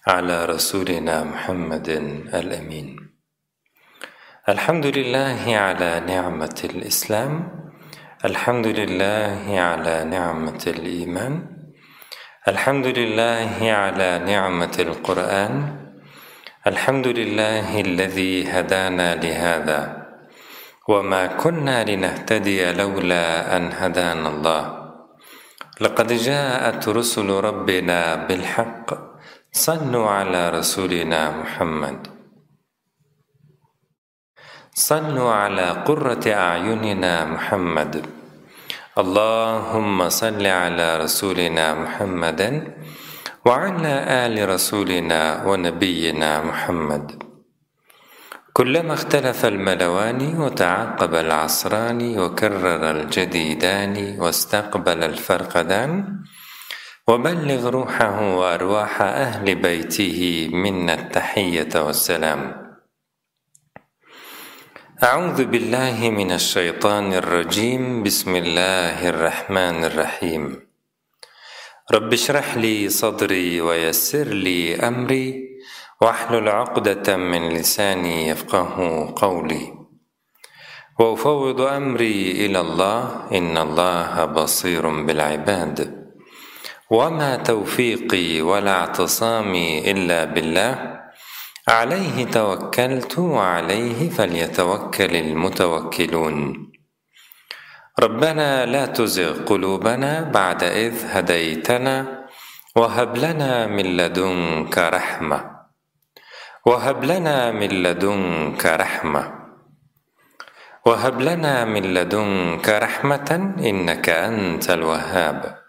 على رسولنا محمد الأمين. الحمد لله على نعمة الإسلام. الحمد لله على نعمة الإيمان. الحمد لله على نعمة القرآن. الحمد لله الذي هدانا لهذا. وما كنا لنهتدي لولا أن هدانا الله. لقد جاءت رسل ربنا بالحق. صلوا على رسولنا محمد. صلوا على قرة أعيننا محمد. اللهم صل على رسولنا محمد وعلى آل رسولنا ونبينا محمد. كلما اختلف الملوان وتعاقب العصران وكرر الجديدان واستقبل الفرقدان وبلغ روحه وأرواح أهل بيته منا التحية والسلام. أعوذ بالله من الشيطان الرجيم. بسم الله الرحمن الرحيم. رب اشرح لي صدري ويسر لي أمري واحلل عقدة من لساني يفقه قولي. وأفوض أمري إلى الله إن الله بصير بالعباد. وما توفيقي ولا اعتصامي إلا بالله. عليه توكلت وعليه فليتوكل المتوكلون. ربنا لا تزغ قلوبنا بعد إذ هديتنا. وهب لنا من لدنك رحمة. وهب لنا من لدنك رحمة. وهب لنا من لدنك رحمة إنك أنت الوهاب.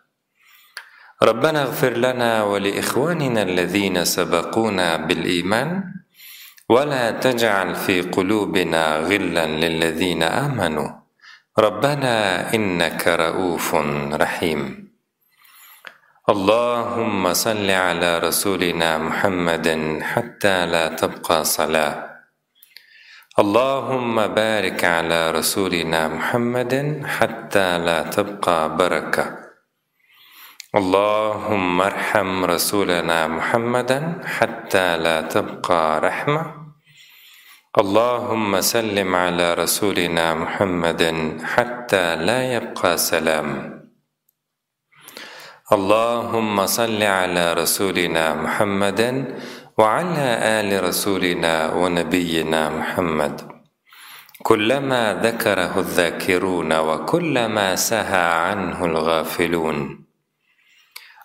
ربنا اغفر لنا ولإخواننا الذين سبقونا بالإيمان ولا تجعل في قلوبنا غلا للذين آمنوا. ربنا إنك رؤوف رحيم. اللهم صل على رسولنا محمد حتى لا تبقى صلاة. اللهم بارك على رسولنا محمد حتى لا تبقى بركة. اللهم ارحم رسولنا محمدا حتى لا تبقى رحمة. اللهم سلم على رسولنا محمد حتى لا يبقى سلام. اللهم صل على رسولنا محمد وعلى آل رسولنا ونبينا محمد. كلما ذكره الذاكرون وكلما سهى عنه الغافلون.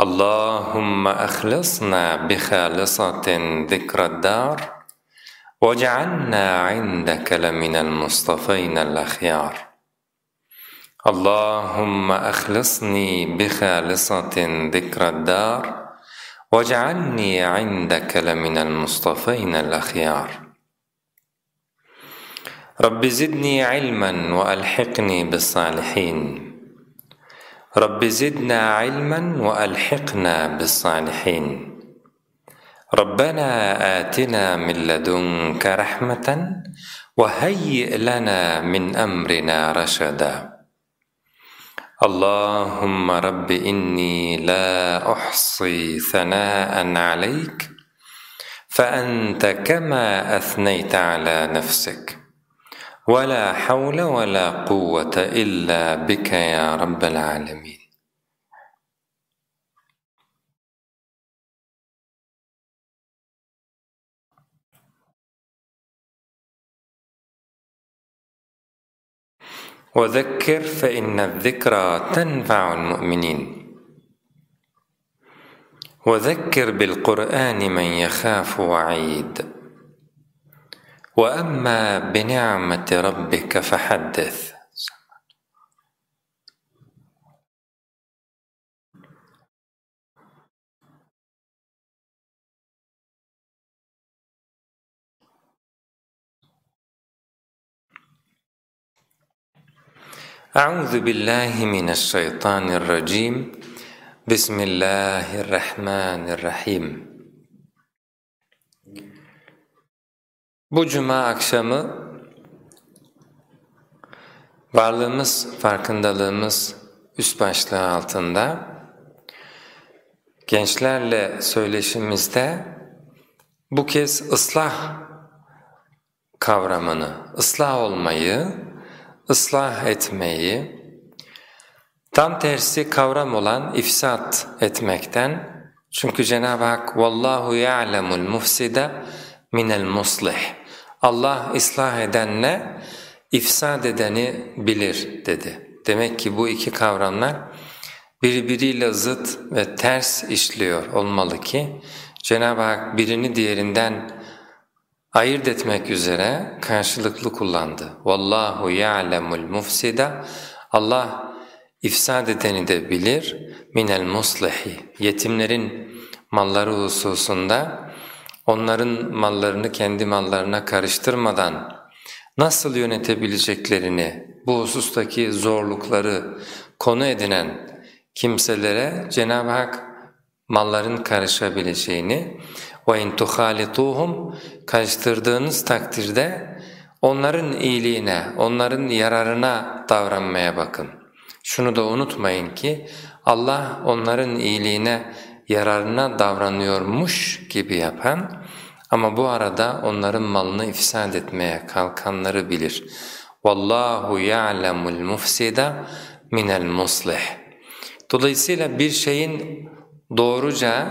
اللهم أخلصنا بخالصة ذكر الدار واجعلنا عندك لمن المصطفين الأخيار. اللهم أخلصني بخالصة ذكر الدار واجعلني عندك لمن المصطفين الأخيار. رب زدني علما وألحقني بالصالحين. رب زدنا علما وألحقنا بالصالحين. ربنا آتنا من لدنك رحمة وهيئ لنا من أمرنا رشدا. اللهم رب إني لا أحصي ثناء عليك فأنت كما أثنيت على نفسك. ولا حول ولا قوة إلا بك يا رب العالمين. وذكر فإن الذكرى تنفع المؤمنين. وذكر بالقرآن من يخاف وعيد. وأما بنعمة ربك فحدث. أعوذ بالله من الشيطان الرجيم. بسم الله الرحمن الرحيم. Bu cuma akşamı varlığımız, farkındalığımız üst başlığı altında gençlerle söyleşimizde bu kez ıslah kavramını, ıslah olmayı, ıslah etmeyi, tam tersi kavram olan ifsat etmekten çünkü Cenab-ı Hak vallahu ya'lemul mufside minel muslih. Allah ıslah edenle ifsad edeni bilir dedi. Demek ki bu iki kavramlar birbiriyle zıt ve ters işliyor olmalı ki Cenab-ı Hak birini diğerinden ayırt etmek üzere karşılıklı kullandı. Vallahu ya'lemul mufsida Allah ifsad edeni de bilir minel muslihi yetimlerin malları hususunda onların mallarını kendi mallarına karıştırmadan nasıl yönetebileceklerini bu husustaki zorlukları konu edinen kimselere Cenab-ı Hak malların karışabileceğini وَاِنْ تُخَالِطُوهُمْ Karıştırdığınız takdirde onların iyiliğine, onların yararına davranmaya bakın. Şunu da unutmayın ki Allah onların iyiliğine, yararına davranıyormuş gibi yapan ama bu arada onların malını ifsad etmeye kalkanları bilir. Vallahu ya'lemul mufsida minel muslih. Dolayısıyla bir şeyin doğruca,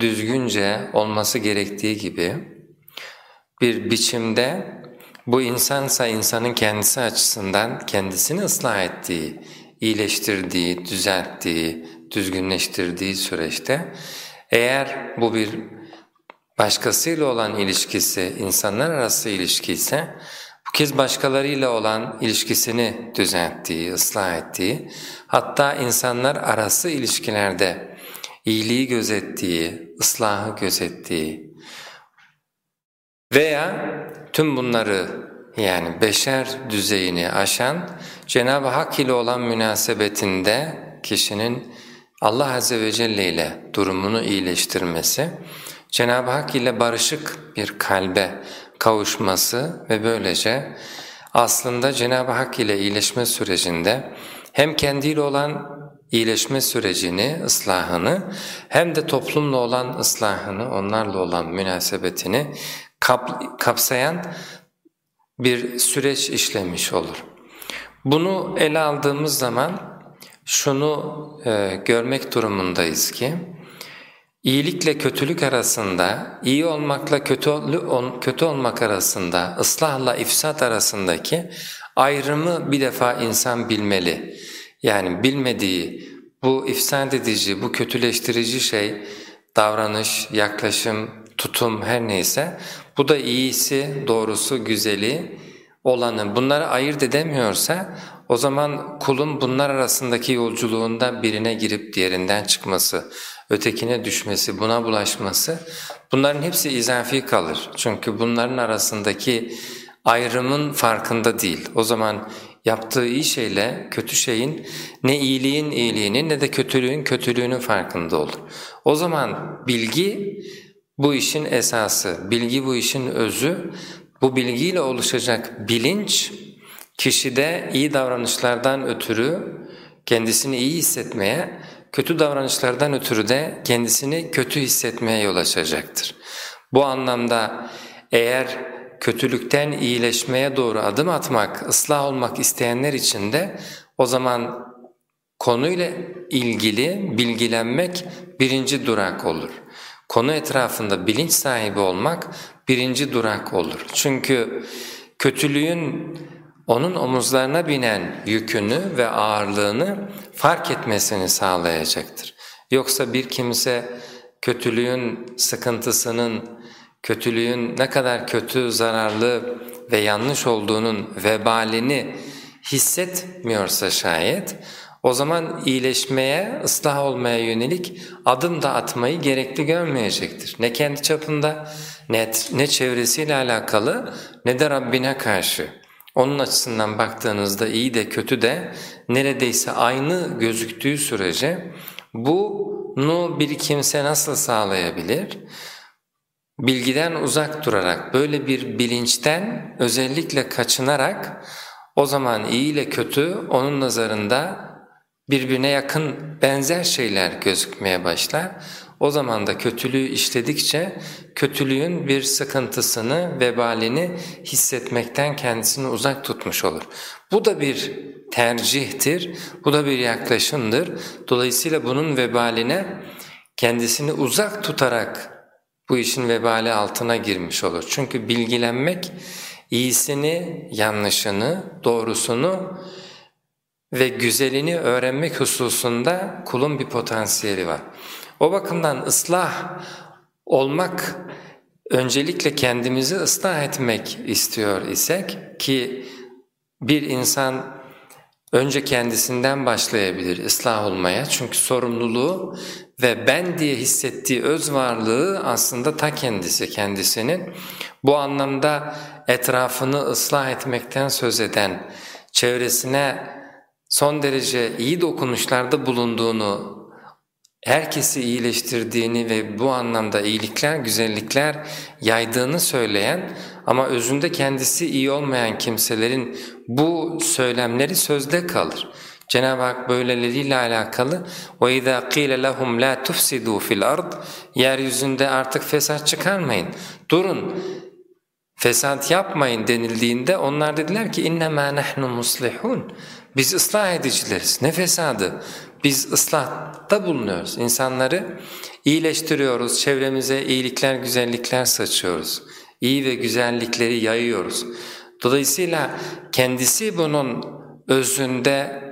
düzgünce olması gerektiği gibi bir biçimde bu insansa insanın kendisi açısından kendisini ıslah ettiği, iyileştirdiği, düzelttiği, düzgünleştirdiği süreçte eğer bu bir başkasıyla olan ilişkisi, insanlar arası ilişki ise bu kez başkalarıyla olan ilişkisini düzelttiği, ıslah ettiği, hatta insanlar arası ilişkilerde iyiliği gözettiği, ıslahı gözettiği veya tüm bunları yani beşer düzeyini aşan Cenab-ı Hak ile olan münasebetinde kişinin Allah Azze ve Celle ile durumunu iyileştirmesi, Cenab-ı Hak ile barışık bir kalbe kavuşması ve böylece aslında Cenab-ı Hak ile iyileşme sürecinde hem kendiyle olan iyileşme sürecini, ıslahını hem de toplumla olan ıslahını, onlarla olan münasebetini kap, kapsayan bir süreç işlemiş olur. Bunu ele aldığımız zaman şunu e, görmek durumundayız ki, iyilikle kötülük arasında, iyi olmakla kötü, kötü olmak arasında, ıslahla ifsat arasındaki ayrımı bir defa insan bilmeli. Yani bilmediği bu ifsad edici, bu kötüleştirici şey, davranış, yaklaşım, tutum her neyse bu da iyisi, doğrusu, güzeli olanı bunları ayırt edemiyorsa o zaman kulun bunlar arasındaki yolculuğunda birine girip diğerinden çıkması, ötekine düşmesi, buna bulaşması bunların hepsi izafi kalır. Çünkü bunların arasındaki ayrımın farkında değil. O zaman yaptığı iyi şeyle kötü şeyin ne iyiliğin iyiliğini ne de kötülüğün kötülüğünün farkında olur. O zaman bilgi bu işin esası, bilgi bu işin özü, bu bilgiyle oluşacak bilinç kişide iyi davranışlardan ötürü kendisini iyi hissetmeye, kötü davranışlardan ötürü de kendisini kötü hissetmeye yol açacaktır. Bu anlamda eğer kötülükten iyileşmeye doğru adım atmak, ıslah olmak isteyenler için de o zaman konuyla ilgili bilgilenmek birinci durak olur. Konu etrafında bilinç sahibi olmak birinci durak olur. Çünkü kötülüğün onun omuzlarına binen yükünü ve ağırlığını fark etmesini sağlayacaktır. Yoksa bir kimse kötülüğün sıkıntısının, kötülüğün ne kadar kötü, zararlı ve yanlış olduğunun vebalini hissetmiyorsa şayet, o zaman iyileşmeye, ıslah olmaya yönelik adım da atmayı gerekli görmeyecektir. Ne kendi çapında, ne, ne çevresiyle alakalı ne de Rabbine karşı. Onun açısından baktığınızda iyi de kötü de neredeyse aynı gözüktüğü sürece bunu bir kimse nasıl sağlayabilir? Bilgiden uzak durarak, böyle bir bilinçten özellikle kaçınarak o zaman iyi ile kötü onun nazarında birbirine yakın benzer şeyler gözükmeye başlar. O zaman da kötülüğü işledikçe kötülüğün bir sıkıntısını, vebalini hissetmekten kendisini uzak tutmuş olur. Bu da bir tercihtir, bu da bir yaklaşımdır. Dolayısıyla bunun vebaline kendisini uzak tutarak bu işin vebali altına girmiş olur. Çünkü bilgilenmek iyisini, yanlışını, doğrusunu ve güzelini öğrenmek hususunda kulun bir potansiyeli var. O bakımdan ıslah olmak, öncelikle kendimizi ıslah etmek istiyor isek ki bir insan önce kendisinden başlayabilir ıslah olmaya çünkü sorumluluğu ve ben diye hissettiği öz varlığı aslında ta kendisi kendisinin. Bu anlamda etrafını ıslah etmekten söz eden, çevresine son derece iyi dokunuşlarda bulunduğunu, herkesi iyileştirdiğini ve bu anlamda iyilikler, güzellikler yaydığını söyleyen ama özünde kendisi iyi olmayan kimselerin bu söylemleri sözde kalır. Cenab-ı Hak böyleleriyle alakalı وَاِذَا قِيلَ لَهُمْ لَا تُفْسِدُوا فِي الْأَرْضِ Yeryüzünde artık fesat çıkarmayın, durun, fesat yapmayın denildiğinde onlar dediler ki اِنَّمَا نَحْنُ مُصْلِحُونَ Biz ıslah edicileriz, ne fesadı? Biz ıslahta bulunuyoruz, insanları iyileştiriyoruz, çevremize iyilikler, güzellikler saçıyoruz, iyi ve güzellikleri yayıyoruz. Dolayısıyla kendisi bunun özünde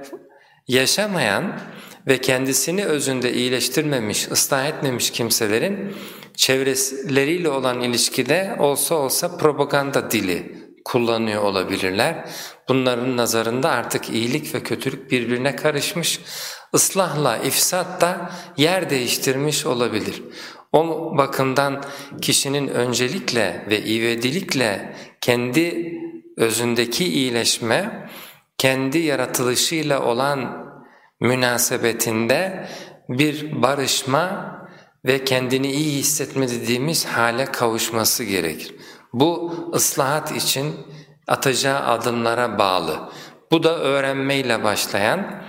yaşamayan ve kendisini özünde iyileştirmemiş, ıslah etmemiş kimselerin çevreleriyle olan ilişkide olsa olsa propaganda dili kullanıyor olabilirler. Bunların nazarında artık iyilik ve kötülük birbirine karışmış, ıslahla ifsat da yer değiştirmiş olabilir. O bakımdan kişinin öncelikle ve ivedilikle kendi özündeki iyileşme, kendi yaratılışıyla olan münasebetinde bir barışma ve kendini iyi hissetme dediğimiz hale kavuşması gerekir. Bu ıslahat için atacağı adımlara bağlı. Bu da öğrenmeyle başlayan,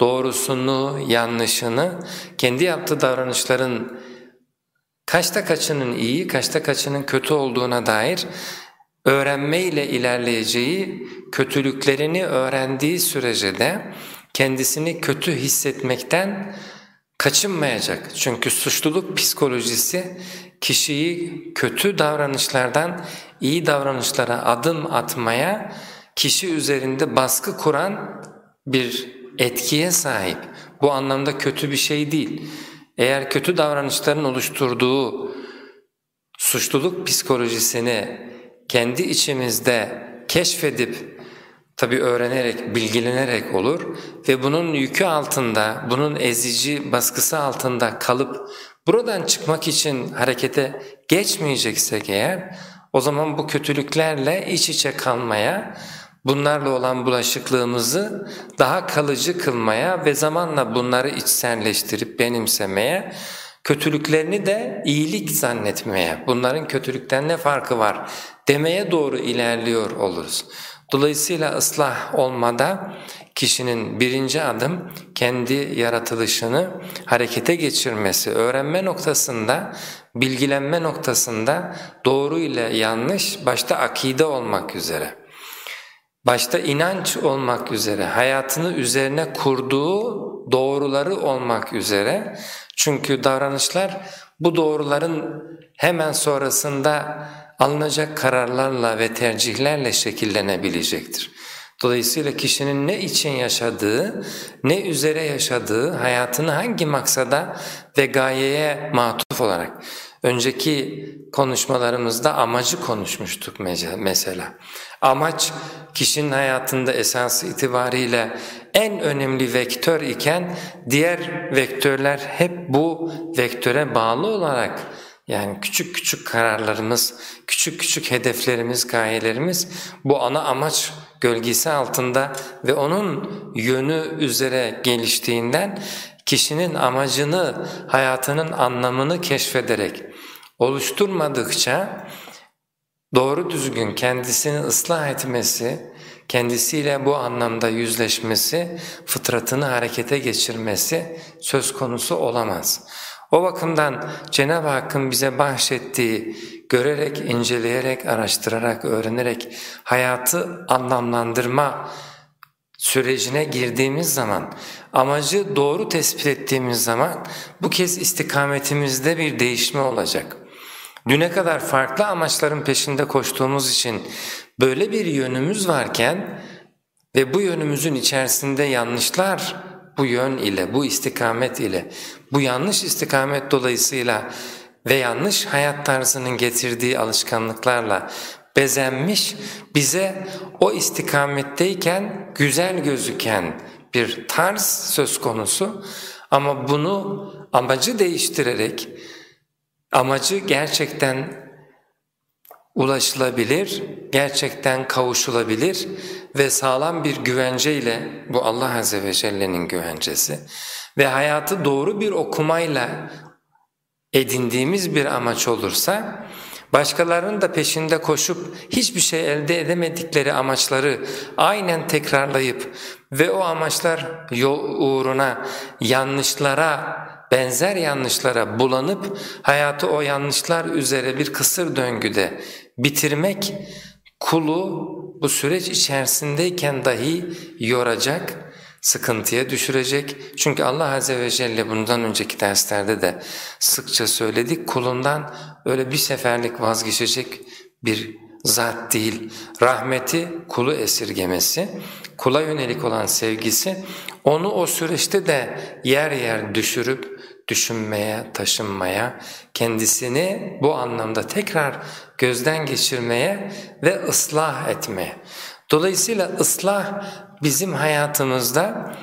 doğrusunu, yanlışını, kendi yaptığı davranışların kaçta kaçının iyi, kaçta kaçının kötü olduğuna dair öğrenmeyle ilerleyeceği, kötülüklerini öğrendiği sürece de kendisini kötü hissetmekten kaçınmayacak. Çünkü suçluluk psikolojisi kişiyi kötü davranışlardan iyi davranışlara adım atmaya, kişi üzerinde baskı kuran bir etkiye sahip. Bu anlamda kötü bir şey değil. Eğer kötü davranışların oluşturduğu suçluluk psikolojisini kendi içimizde keşfedip tabi öğrenerek, bilgilenerek olur ve bunun yükü altında, bunun ezici baskısı altında kalıp buradan çıkmak için harekete geçmeyeceksek eğer o zaman bu kötülüklerle iç içe kalmaya, bunlarla olan bulaşıklığımızı daha kalıcı kılmaya ve zamanla bunları içselleştirip benimsemeye kötülüklerini de iyilik zannetmeye, bunların kötülükten ne farkı var demeye doğru ilerliyor oluruz. Dolayısıyla ıslah olmada kişinin birinci adım kendi yaratılışını harekete geçirmesi, öğrenme noktasında, bilgilenme noktasında doğru ile yanlış başta akide olmak üzere, başta inanç olmak üzere, hayatını üzerine kurduğu doğruları olmak üzere çünkü davranışlar bu doğruların hemen sonrasında alınacak kararlarla ve tercihlerle şekillenebilecektir. Dolayısıyla kişinin ne için yaşadığı, ne üzere yaşadığı, hayatını hangi maksada ve gayeye matuf olarak. Önceki konuşmalarımızda amacı konuşmuştuk mesela. Amaç kişinin hayatında esası itibariyle en önemli vektör iken diğer vektörler hep bu vektöre bağlı olarak yani küçük küçük kararlarımız, küçük küçük hedeflerimiz, gayelerimiz bu ana amaç gölgesi altında ve onun yönü üzere geliştiğinden kişinin amacını, hayatının anlamını keşfederek oluşturmadıkça doğru düzgün kendisini ıslah etmesi, kendisiyle bu anlamda yüzleşmesi, fıtratını harekete geçirmesi söz konusu olamaz. O bakımdan Cenab-ı Hakk'ın bize bahşettiği görerek, inceleyerek, araştırarak, öğrenerek hayatı anlamlandırma sürecine girdiğimiz zaman, amacı doğru tespit ettiğimiz zaman bu kez istikametimizde bir değişme olacak. Düne kadar farklı amaçların peşinde koştuğumuz için böyle bir yönümüz varken ve bu yönümüzün içerisinde yanlışlar bu yön ile, bu istikamet ile, bu yanlış istikamet dolayısıyla ve yanlış hayat tarzının getirdiği alışkanlıklarla bezenmiş, bize o istikametteyken güzel gözüken bir tarz söz konusu. Ama bunu amacı değiştirerek, amacı gerçekten ulaşılabilir, gerçekten kavuşulabilir ve sağlam bir güvenceyle bu Allah Azze ve Celle'nin güvencesi ve hayatı doğru bir okumayla edindiğimiz bir amaç olursa başkalarının da peşinde koşup hiçbir şey elde edemedikleri amaçları aynen tekrarlayıp ve o amaçlar yol uğruna yanlışlara benzer yanlışlara bulanıp hayatı o yanlışlar üzere bir kısır döngüde bitirmek kulu bu süreç içerisindeyken dahi yoracak, sıkıntıya düşürecek. Çünkü Allah Azze ve Celle bundan önceki derslerde de sıkça söyledik kulundan öyle bir seferlik vazgeçecek bir zat değil. Rahmeti kulu esirgemesi, kula yönelik olan sevgisi onu o süreçte de yer yer düşürüp düşünmeye, taşınmaya, kendisini bu anlamda tekrar gözden geçirmeye ve ıslah etmeye. Dolayısıyla ıslah bizim hayatımızda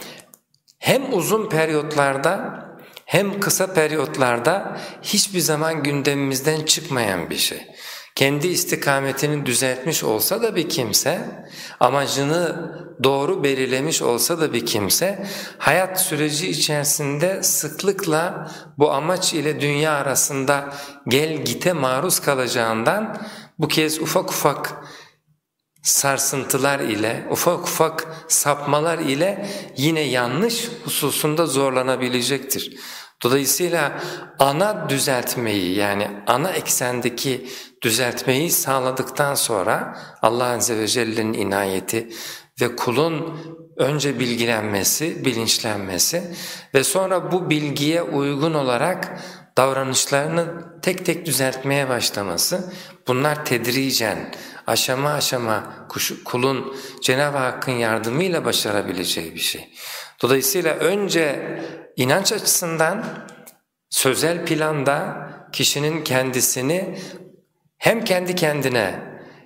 hem uzun periyotlarda hem kısa periyotlarda hiçbir zaman gündemimizden çıkmayan bir şey kendi istikametini düzeltmiş olsa da bir kimse, amacını doğru belirlemiş olsa da bir kimse, hayat süreci içerisinde sıklıkla bu amaç ile dünya arasında gel gite maruz kalacağından bu kez ufak ufak sarsıntılar ile, ufak ufak sapmalar ile yine yanlış hususunda zorlanabilecektir. Dolayısıyla ana düzeltmeyi yani ana eksendeki düzeltmeyi sağladıktan sonra Allah Azze ve Celle'nin inayeti ve kulun önce bilgilenmesi, bilinçlenmesi ve sonra bu bilgiye uygun olarak davranışlarını tek tek düzeltmeye başlaması bunlar tedricen, aşama aşama kulun Cenab-ı Hakk'ın yardımıyla başarabileceği bir şey. Dolayısıyla önce inanç açısından sözel planda kişinin kendisini hem kendi kendine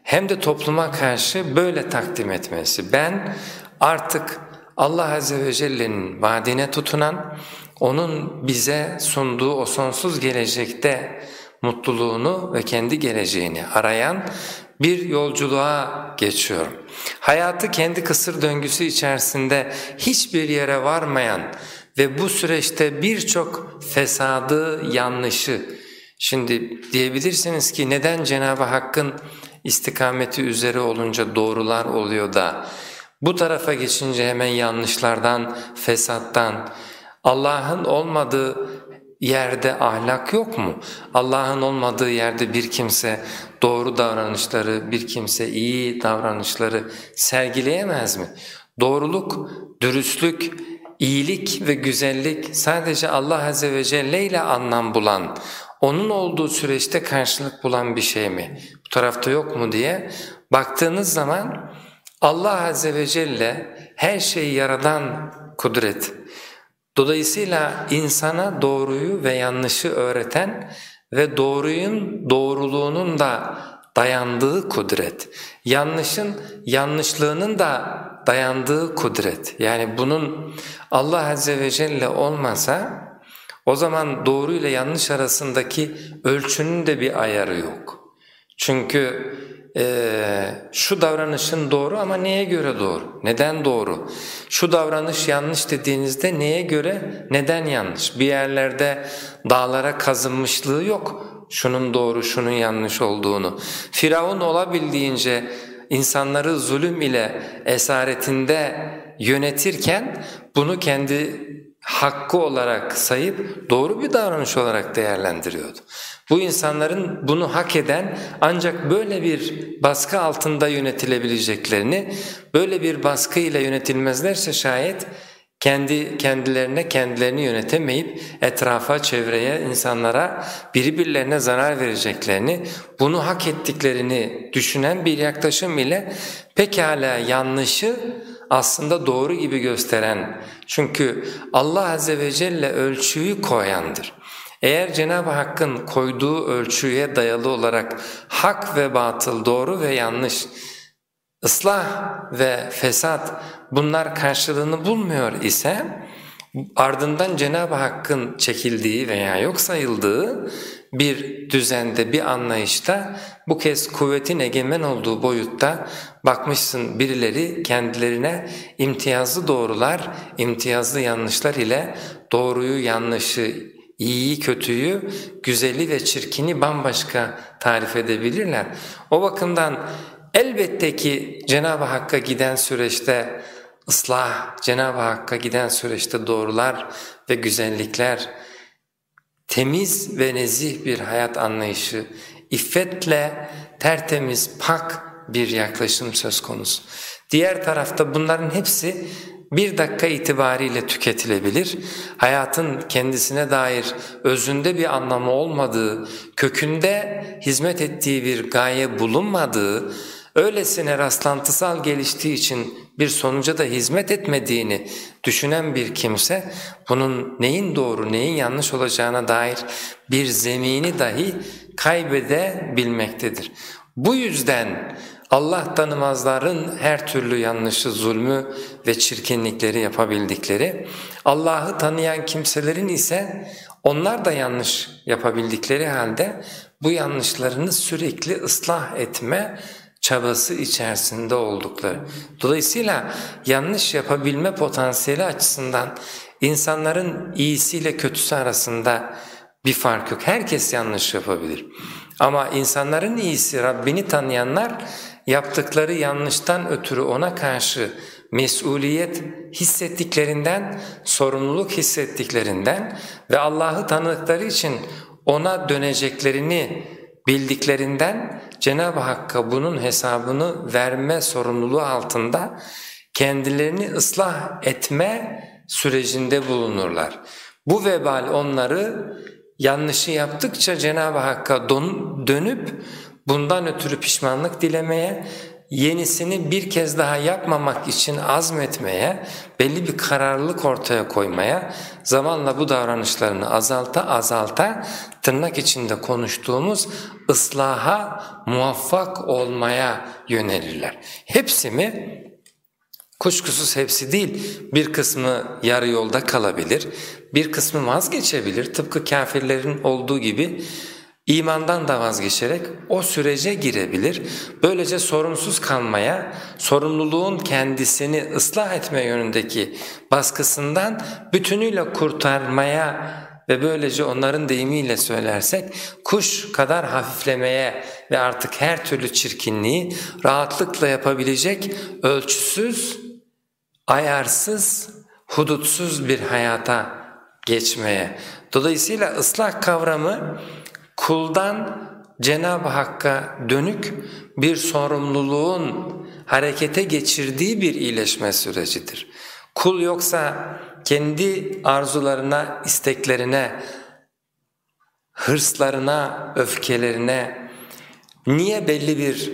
hem de topluma karşı böyle takdim etmesi. Ben artık Allah Azze ve Celle'nin vaadine tutunan, O'nun bize sunduğu o sonsuz gelecekte mutluluğunu ve kendi geleceğini arayan bir yolculuğa geçiyorum. Hayatı kendi kısır döngüsü içerisinde hiçbir yere varmayan ve bu süreçte birçok fesadı, yanlışı, Şimdi diyebilirsiniz ki neden Cenab-ı Hakk'ın istikameti üzere olunca doğrular oluyor da bu tarafa geçince hemen yanlışlardan, fesattan, Allah'ın olmadığı yerde ahlak yok mu? Allah'ın olmadığı yerde bir kimse doğru davranışları, bir kimse iyi davranışları sergileyemez mi? Doğruluk, dürüstlük, iyilik ve güzellik sadece Allah Azze ve Celle ile anlam bulan, onun olduğu süreçte karşılık bulan bir şey mi? Bu tarafta yok mu diye baktığınız zaman Allah Azze ve Celle her şeyi yaradan kudret. Dolayısıyla insana doğruyu ve yanlışı öğreten ve doğruyun doğruluğunun da dayandığı kudret. Yanlışın yanlışlığının da dayandığı kudret. Yani bunun Allah Azze ve Celle olmasa o zaman doğru ile yanlış arasındaki ölçünün de bir ayarı yok. Çünkü e, şu davranışın doğru ama neye göre doğru? Neden doğru? Şu davranış yanlış dediğinizde neye göre, neden yanlış? Bir yerlerde dağlara kazınmışlığı yok. Şunun doğru, şunun yanlış olduğunu. Firavun olabildiğince insanları zulüm ile esaretinde yönetirken bunu kendi hakkı olarak sayıp doğru bir davranış olarak değerlendiriyordu. Bu insanların bunu hak eden ancak böyle bir baskı altında yönetilebileceklerini, böyle bir baskı ile yönetilmezlerse şayet kendi kendilerine kendilerini yönetemeyip etrafa, çevreye, insanlara birbirlerine zarar vereceklerini, bunu hak ettiklerini düşünen bir yaklaşım ile pekala yanlışı aslında doğru gibi gösteren çünkü Allah Azze ve Celle ölçüyü koyandır. Eğer Cenab-ı Hakk'ın koyduğu ölçüye dayalı olarak hak ve batıl, doğru ve yanlış, ıslah ve fesat bunlar karşılığını bulmuyor ise ardından Cenab-ı Hakk'ın çekildiği veya yok sayıldığı bir düzende, bir anlayışta bu kez kuvvetin egemen olduğu boyutta bakmışsın birileri kendilerine imtiyazlı doğrular, imtiyazlı yanlışlar ile doğruyu, yanlışı, iyiyi, kötüyü, güzeli ve çirkini bambaşka tarif edebilirler. O bakımdan elbette ki Cenab-ı Hakk'a giden süreçte ıslah, Cenab-ı Hakk'a giden süreçte doğrular ve güzellikler, temiz ve nezih bir hayat anlayışı, iffetle tertemiz, pak bir yaklaşım söz konusu. Diğer tarafta bunların hepsi bir dakika itibariyle tüketilebilir. Hayatın kendisine dair özünde bir anlamı olmadığı, kökünde hizmet ettiği bir gaye bulunmadığı, öylesine rastlantısal geliştiği için bir sonuca da hizmet etmediğini düşünen bir kimse bunun neyin doğru neyin yanlış olacağına dair bir zemini dahi kaybedebilmektedir. Bu yüzden Allah tanımazların her türlü yanlışı, zulmü ve çirkinlikleri yapabildikleri, Allah'ı tanıyan kimselerin ise onlar da yanlış yapabildikleri halde bu yanlışlarını sürekli ıslah etme çabası içerisinde oldukları. Dolayısıyla yanlış yapabilme potansiyeli açısından insanların iyisiyle kötüsü arasında bir fark yok. Herkes yanlış yapabilir. Ama insanların iyisi Rabbini tanıyanlar yaptıkları yanlıştan ötürü ona karşı mesuliyet hissettiklerinden, sorumluluk hissettiklerinden ve Allah'ı tanıdıkları için ona döneceklerini bildiklerinden Cenab-ı Hakk'a bunun hesabını verme sorumluluğu altında kendilerini ıslah etme sürecinde bulunurlar. Bu vebal onları yanlışı yaptıkça Cenab-ı Hakk'a dönüp bundan ötürü pişmanlık dilemeye, yenisini bir kez daha yapmamak için azmetmeye, belli bir kararlılık ortaya koymaya, zamanla bu davranışlarını azalta azalta tırnak içinde konuştuğumuz ıslaha muvaffak olmaya yönelirler. Hepsi mi? Kuşkusuz hepsi değil, bir kısmı yarı yolda kalabilir, bir kısmı vazgeçebilir tıpkı kafirlerin olduğu gibi imandan da vazgeçerek o sürece girebilir. Böylece sorumsuz kalmaya, sorumluluğun kendisini ıslah etme yönündeki baskısından bütünüyle kurtarmaya ve böylece onların deyimiyle söylersek kuş kadar hafiflemeye ve artık her türlü çirkinliği rahatlıkla yapabilecek ölçüsüz, ayarsız, hudutsuz bir hayata geçmeye. Dolayısıyla ıslah kavramı kuldan Cenab-ı Hakk'a dönük bir sorumluluğun harekete geçirdiği bir iyileşme sürecidir. Kul yoksa kendi arzularına, isteklerine, hırslarına, öfkelerine niye belli bir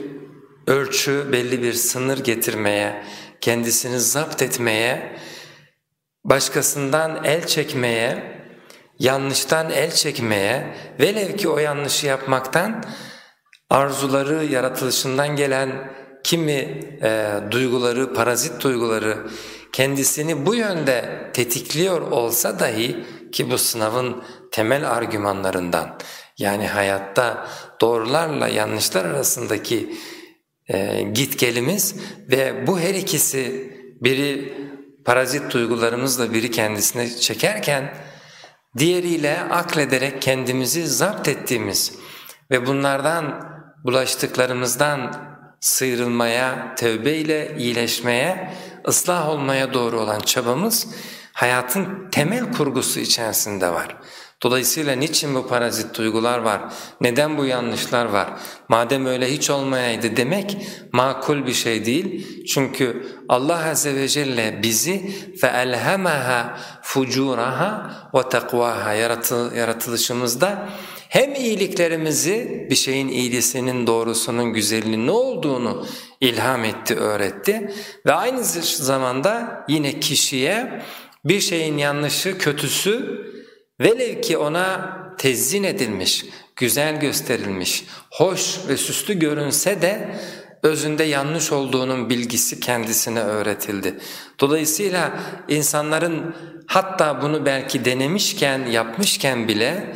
ölçü, belli bir sınır getirmeye, kendisini zapt etmeye, başkasından el çekmeye, yanlıştan el çekmeye, velev ki o yanlışı yapmaktan arzuları, yaratılışından gelen kimi e, duyguları, parazit duyguları kendisini bu yönde tetikliyor olsa dahi ki bu sınavın temel argümanlarından yani hayatta doğrularla yanlışlar arasındaki e, git gelimiz ve bu her ikisi biri parazit duygularımızla biri kendisine çekerken diğeriyle aklederek kendimizi zapt ettiğimiz ve bunlardan bulaştıklarımızdan sıyrılmaya, tövbe ile iyileşmeye, ıslah olmaya doğru olan çabamız hayatın temel kurgusu içerisinde var. Dolayısıyla niçin bu parazit duygular var, neden bu yanlışlar var, madem öyle hiç olmayaydı demek makul bir şey değil. Çünkü Allah Azze ve Celle bizi فَاَلْهَمَهَا فُجُورَهَا وَتَقْوَاهَا Yaratı, yaratılışımızda hem iyiliklerimizi bir şeyin iyiliğinin doğrusunun güzelinin ne olduğunu ilham etti, öğretti ve aynı zamanda yine kişiye bir şeyin yanlışı, kötüsü velev ki ona tezzin edilmiş, güzel gösterilmiş, hoş ve süslü görünse de özünde yanlış olduğunun bilgisi kendisine öğretildi. Dolayısıyla insanların hatta bunu belki denemişken, yapmışken bile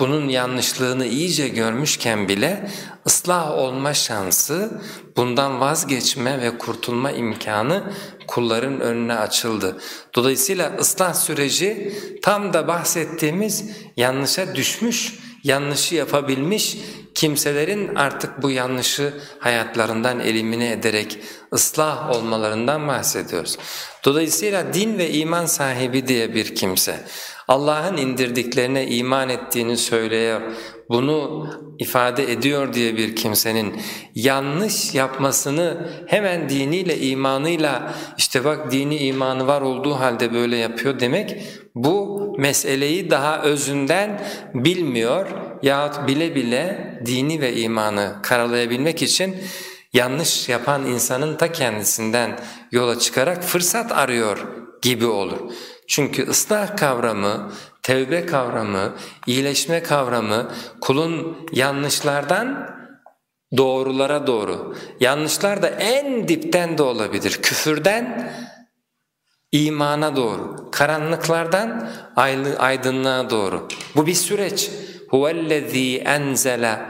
bunun yanlışlığını iyice görmüşken bile ıslah olma şansı, bundan vazgeçme ve kurtulma imkanı kulların önüne açıldı. Dolayısıyla ıslah süreci tam da bahsettiğimiz yanlışa düşmüş, yanlışı yapabilmiş kimselerin artık bu yanlışı hayatlarından elimine ederek ıslah olmalarından bahsediyoruz. Dolayısıyla din ve iman sahibi diye bir kimse Allah'ın indirdiklerine iman ettiğini söylüyor, bunu ifade ediyor diye bir kimsenin yanlış yapmasını hemen diniyle, imanıyla işte bak dini imanı var olduğu halde böyle yapıyor demek bu meseleyi daha özünden bilmiyor yahut bile bile dini ve imanı karalayabilmek için yanlış yapan insanın ta kendisinden yola çıkarak fırsat arıyor gibi olur. Çünkü ıslah kavramı, tevbe kavramı, iyileşme kavramı kulun yanlışlardan doğrulara doğru, yanlışlar da en dipten de olabilir, küfürden imana doğru, karanlıklardan aydınlığa doğru. Bu bir süreç. Huvellezî enzele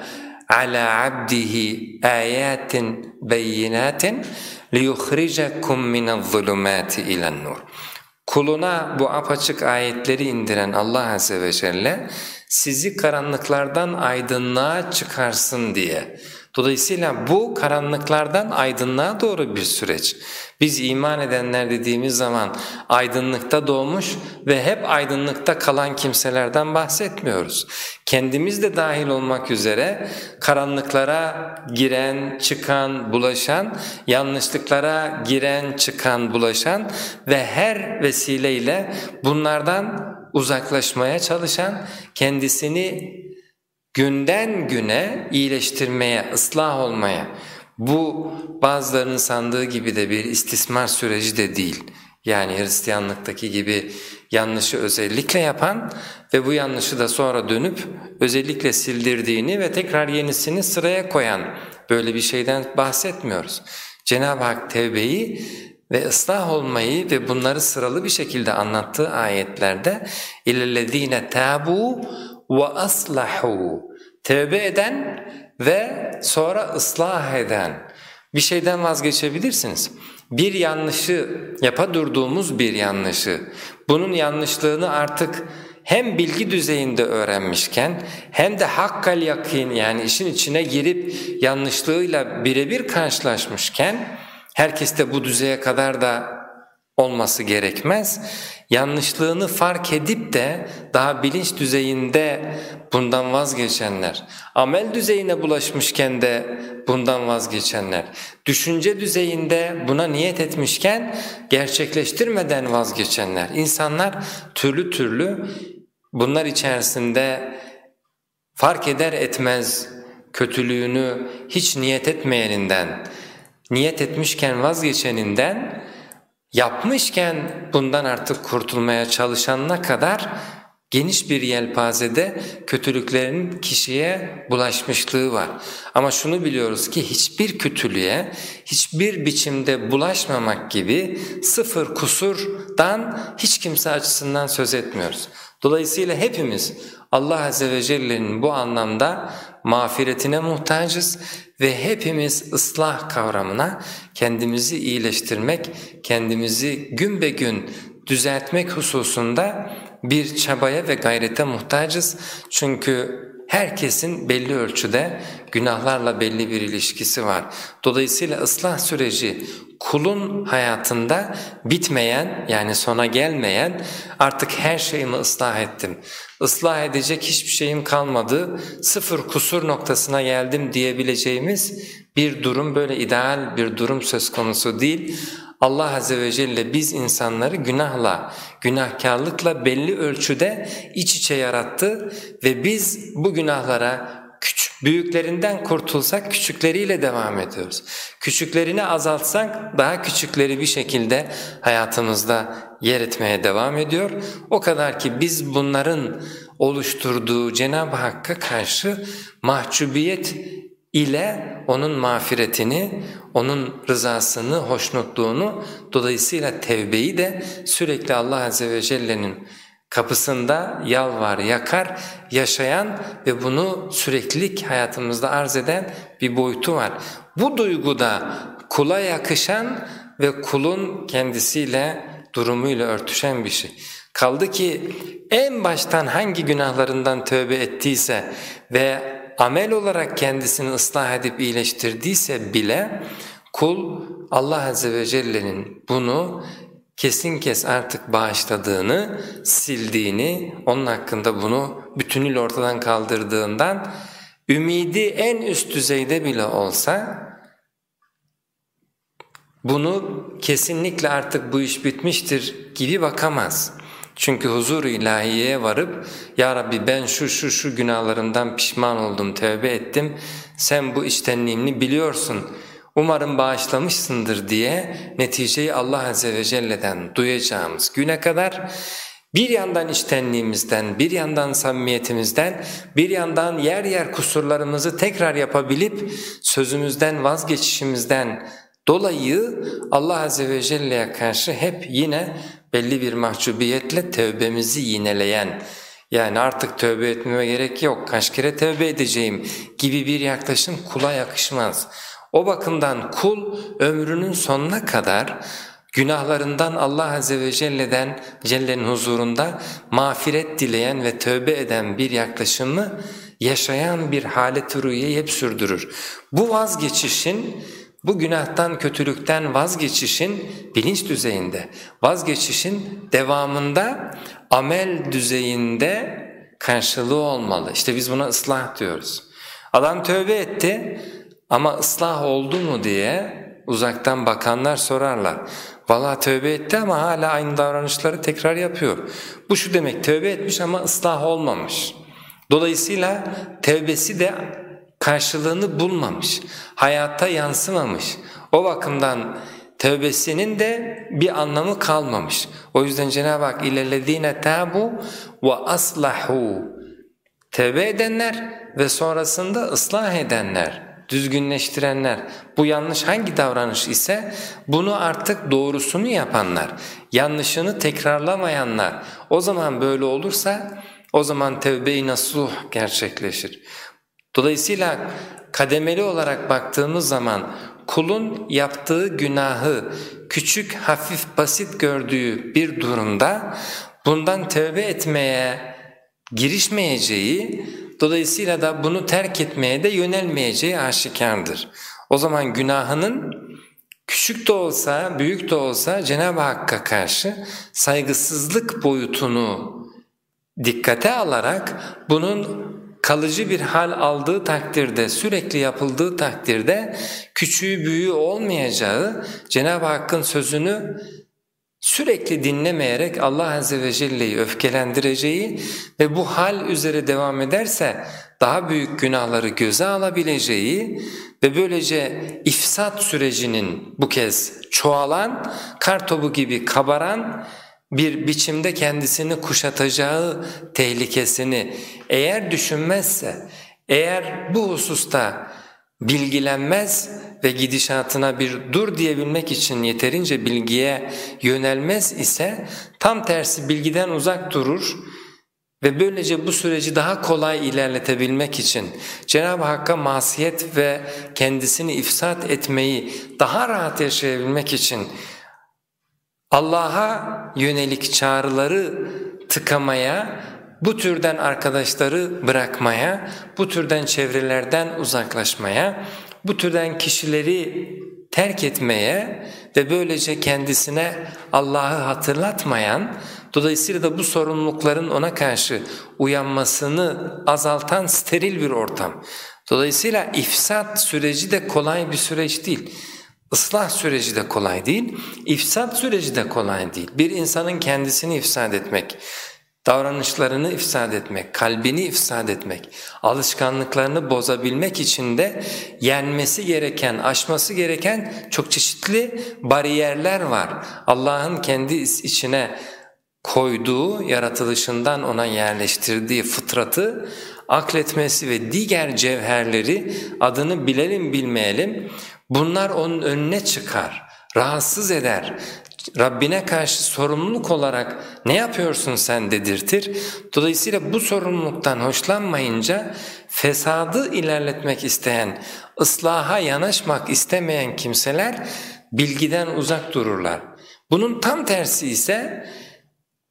ala abdihi ayatin beyinatin liyukhrijakum minez-zulumati ilen-nur. Kuluna bu apaçık ayetleri indiren Allah Azze ve Celle sizi karanlıklardan aydınlığa çıkarsın diye. Dolayısıyla bu karanlıklardan aydınlığa doğru bir süreç. Biz iman edenler dediğimiz zaman aydınlıkta doğmuş ve hep aydınlıkta kalan kimselerden bahsetmiyoruz. Kendimiz de dahil olmak üzere karanlıklara giren, çıkan, bulaşan, yanlışlıklara giren, çıkan, bulaşan ve her vesileyle bunlardan uzaklaşmaya çalışan, kendisini günden güne iyileştirmeye, ıslah olmaya, bu bazılarının sandığı gibi de bir istismar süreci de değil. Yani Hristiyanlıktaki gibi yanlışı özellikle yapan ve bu yanlışı da sonra dönüp özellikle sildirdiğini ve tekrar yenisini sıraya koyan böyle bir şeyden bahsetmiyoruz. Cenab-ı Hak tevbeyi ve ıslah olmayı ve bunları sıralı bir şekilde anlattığı ayetlerde اِلَّذ۪ينَ تَابُوا ve aslahu. Tevbe eden ve sonra ıslah eden. Bir şeyden vazgeçebilirsiniz. Bir yanlışı, yapa durduğumuz bir yanlışı, bunun yanlışlığını artık hem bilgi düzeyinde öğrenmişken hem de hakkal yakin yani işin içine girip yanlışlığıyla birebir karşılaşmışken herkes de bu düzeye kadar da olması gerekmez. Yanlışlığını fark edip de daha bilinç düzeyinde bundan vazgeçenler, amel düzeyine bulaşmışken de bundan vazgeçenler, düşünce düzeyinde buna niyet etmişken gerçekleştirmeden vazgeçenler, insanlar türlü türlü bunlar içerisinde fark eder etmez kötülüğünü hiç niyet etmeyeninden, niyet etmişken vazgeçeninden, yapmışken bundan artık kurtulmaya çalışanına kadar geniş bir yelpazede kötülüklerin kişiye bulaşmışlığı var. Ama şunu biliyoruz ki hiçbir kötülüğe, hiçbir biçimde bulaşmamak gibi sıfır kusurdan hiç kimse açısından söz etmiyoruz. Dolayısıyla hepimiz Allah Azze ve Celle'nin bu anlamda mağfiretine muhtacız ve hepimiz ıslah kavramına kendimizi iyileştirmek, kendimizi gün be gün düzeltmek hususunda bir çabaya ve gayrete muhtacız. Çünkü herkesin belli ölçüde günahlarla belli bir ilişkisi var. Dolayısıyla ıslah süreci kulun hayatında bitmeyen yani sona gelmeyen artık her şeyimi ıslah ettim. Islah edecek hiçbir şeyim kalmadı, sıfır kusur noktasına geldim diyebileceğimiz bir durum böyle ideal bir durum söz konusu değil. Allah Azze ve Celle biz insanları günahla, günahkarlıkla belli ölçüde iç içe yarattı ve biz bu günahlara büyüklerinden kurtulsak küçükleriyle devam ediyoruz. Küçüklerini azaltsak daha küçükleri bir şekilde hayatımızda yer etmeye devam ediyor. O kadar ki biz bunların oluşturduğu Cenab-ı Hakk'a karşı mahcubiyet ile onun mağfiretini, onun rızasını, hoşnutluğunu dolayısıyla tevbeyi de sürekli Allah Azze ve Celle'nin kapısında yalvar, yakar, yaşayan ve bunu süreklilik hayatımızda arz eden bir boyutu var. Bu duyguda kula yakışan ve kulun kendisiyle, durumuyla örtüşen bir şey. Kaldı ki en baştan hangi günahlarından tövbe ettiyse ve amel olarak kendisini ıslah edip iyileştirdiyse bile kul Allah Azze ve Celle'nin bunu kesin kes artık bağışladığını, sildiğini, onun hakkında bunu bütünüyle ortadan kaldırdığından ümidi en üst düzeyde bile olsa bunu kesinlikle artık bu iş bitmiştir gibi bakamaz. Çünkü huzur ilahiyeye varıp Ya Rabbi ben şu şu şu günahlarımdan pişman oldum, tövbe ettim. Sen bu içtenliğimni biliyorsun. Umarım bağışlamışsındır diye neticeyi Allah Azze ve Celle'den duyacağımız güne kadar bir yandan içtenliğimizden, bir yandan samimiyetimizden, bir yandan yer yer kusurlarımızı tekrar yapabilip sözümüzden vazgeçişimizden dolayı Allah Azze ve Celle'ye karşı hep yine belli bir mahcubiyetle tövbemizi yineleyen, yani artık tövbe etmeme gerek yok, kaç kere tövbe edeceğim gibi bir yaklaşım kula yakışmaz. O bakımdan kul ömrünün sonuna kadar günahlarından Allah Azze ve Celle'den, Celle'nin huzurunda mağfiret dileyen ve tövbe eden bir yaklaşımı yaşayan bir halet-i hep sürdürür. Bu vazgeçişin bu günahtan, kötülükten vazgeçişin bilinç düzeyinde, vazgeçişin devamında amel düzeyinde karşılığı olmalı. İşte biz buna ıslah diyoruz. Adam tövbe etti ama ıslah oldu mu diye uzaktan bakanlar sorarlar. Valla tövbe etti ama hala aynı davranışları tekrar yapıyor. Bu şu demek tövbe etmiş ama ıslah olmamış. Dolayısıyla tevbesi de karşılığını bulmamış, hayata yansımamış. O bakımdan tövbesinin de bir anlamı kalmamış. O yüzden Cenab-ı Hak ilerlediğine tabu ve aslahu. Tevbe edenler ve sonrasında ıslah edenler düzgünleştirenler, bu yanlış hangi davranış ise bunu artık doğrusunu yapanlar, yanlışını tekrarlamayanlar. O zaman böyle olursa o zaman tevbe-i nasuh gerçekleşir. Dolayısıyla kademeli olarak baktığımız zaman kulun yaptığı günahı küçük, hafif, basit gördüğü bir durumda bundan tövbe etmeye girişmeyeceği, dolayısıyla da bunu terk etmeye de yönelmeyeceği aşikardır. O zaman günahının küçük de olsa, büyük de olsa Cenab-ı Hakk'a karşı saygısızlık boyutunu dikkate alarak bunun kalıcı bir hal aldığı takdirde, sürekli yapıldığı takdirde küçüğü büyüğü olmayacağı Cenab-ı Hakk'ın sözünü sürekli dinlemeyerek Allah Azze ve Celle'yi öfkelendireceği ve bu hal üzere devam ederse daha büyük günahları göze alabileceği ve böylece ifsat sürecinin bu kez çoğalan, kartopu gibi kabaran bir biçimde kendisini kuşatacağı tehlikesini eğer düşünmezse, eğer bu hususta bilgilenmez ve gidişatına bir dur diyebilmek için yeterince bilgiye yönelmez ise tam tersi bilgiden uzak durur ve böylece bu süreci daha kolay ilerletebilmek için Cenab-ı Hakk'a masiyet ve kendisini ifsat etmeyi daha rahat yaşayabilmek için Allah'a yönelik çağrıları tıkamaya, bu türden arkadaşları bırakmaya, bu türden çevrelerden uzaklaşmaya, bu türden kişileri terk etmeye ve böylece kendisine Allah'ı hatırlatmayan, dolayısıyla da bu sorumlulukların ona karşı uyanmasını azaltan steril bir ortam. Dolayısıyla ifsat süreci de kolay bir süreç değil. Islah süreci de kolay değil, ifsat süreci de kolay değil. Bir insanın kendisini ifsad etmek, davranışlarını ifsad etmek, kalbini ifsad etmek, alışkanlıklarını bozabilmek için de yenmesi gereken, aşması gereken çok çeşitli bariyerler var. Allah'ın kendi içine koyduğu, yaratılışından ona yerleştirdiği fıtratı akletmesi ve diğer cevherleri adını bilelim bilmeyelim bunlar onun önüne çıkar, rahatsız eder, Rabbine karşı sorumluluk olarak ne yapıyorsun sen dedirtir. Dolayısıyla bu sorumluluktan hoşlanmayınca fesadı ilerletmek isteyen, ıslaha yanaşmak istemeyen kimseler bilgiden uzak dururlar. Bunun tam tersi ise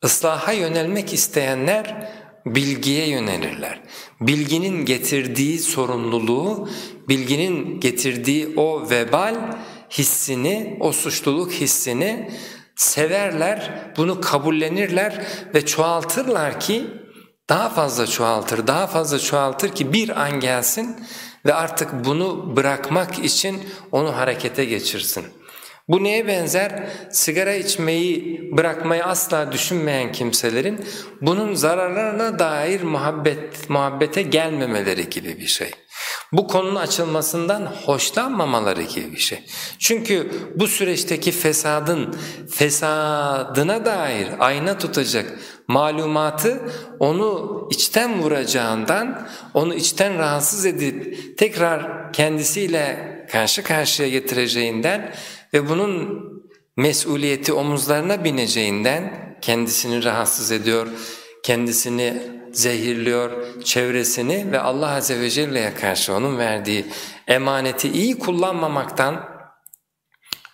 ıslaha yönelmek isteyenler bilgiye yönelirler. Bilginin getirdiği sorumluluğu, bilginin getirdiği o vebal hissini, o suçluluk hissini severler, bunu kabullenirler ve çoğaltırlar ki daha fazla çoğaltır, daha fazla çoğaltır ki bir an gelsin ve artık bunu bırakmak için onu harekete geçirsin. Bu neye benzer? Sigara içmeyi bırakmayı asla düşünmeyen kimselerin bunun zararlarına dair muhabbet, muhabbete gelmemeleri gibi bir şey. Bu konunun açılmasından hoşlanmamaları gibi bir şey. Çünkü bu süreçteki fesadın fesadına dair ayna tutacak malumatı onu içten vuracağından, onu içten rahatsız edip tekrar kendisiyle karşı karşıya getireceğinden ve bunun mesuliyeti omuzlarına bineceğinden kendisini rahatsız ediyor, kendisini zehirliyor, çevresini ve Allah Azze ve Celle'ye karşı onun verdiği emaneti iyi kullanmamaktan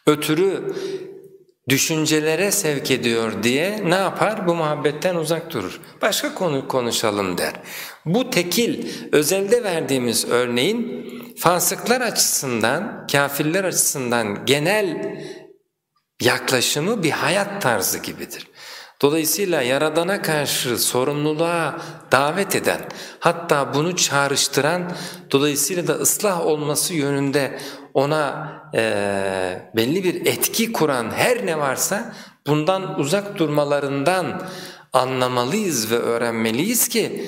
ötürü düşüncelere sevk ediyor diye ne yapar? Bu muhabbetten uzak durur. Başka konu konuşalım der. Bu tekil, özelde verdiğimiz örneğin fasıklar açısından, kafirler açısından genel yaklaşımı bir hayat tarzı gibidir. Dolayısıyla Yaradan'a karşı sorumluluğa davet eden, hatta bunu çağrıştıran, dolayısıyla da ıslah olması yönünde ona e, belli bir etki kuran her ne varsa bundan uzak durmalarından anlamalıyız ve öğrenmeliyiz ki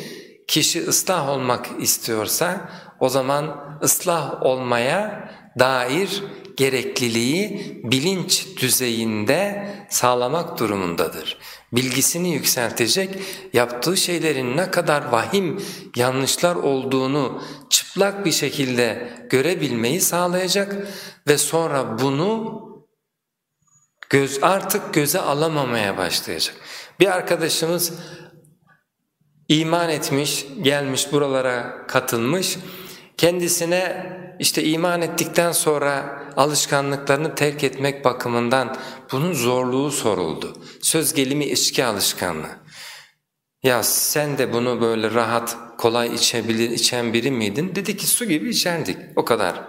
kişi ıslah olmak istiyorsa o zaman ıslah olmaya dair gerekliliği bilinç düzeyinde sağlamak durumundadır. Bilgisini yükseltecek, yaptığı şeylerin ne kadar vahim yanlışlar olduğunu çıplak bir şekilde görebilmeyi sağlayacak ve sonra bunu göz artık göze alamamaya başlayacak. Bir arkadaşımız iman etmiş, gelmiş buralara katılmış, kendisine işte iman ettikten sonra alışkanlıklarını terk etmek bakımından bunun zorluğu soruldu. Söz gelimi içki alışkanlığı. Ya sen de bunu böyle rahat, kolay içebilir, içen biri miydin? Dedi ki su gibi içerdik, o kadar.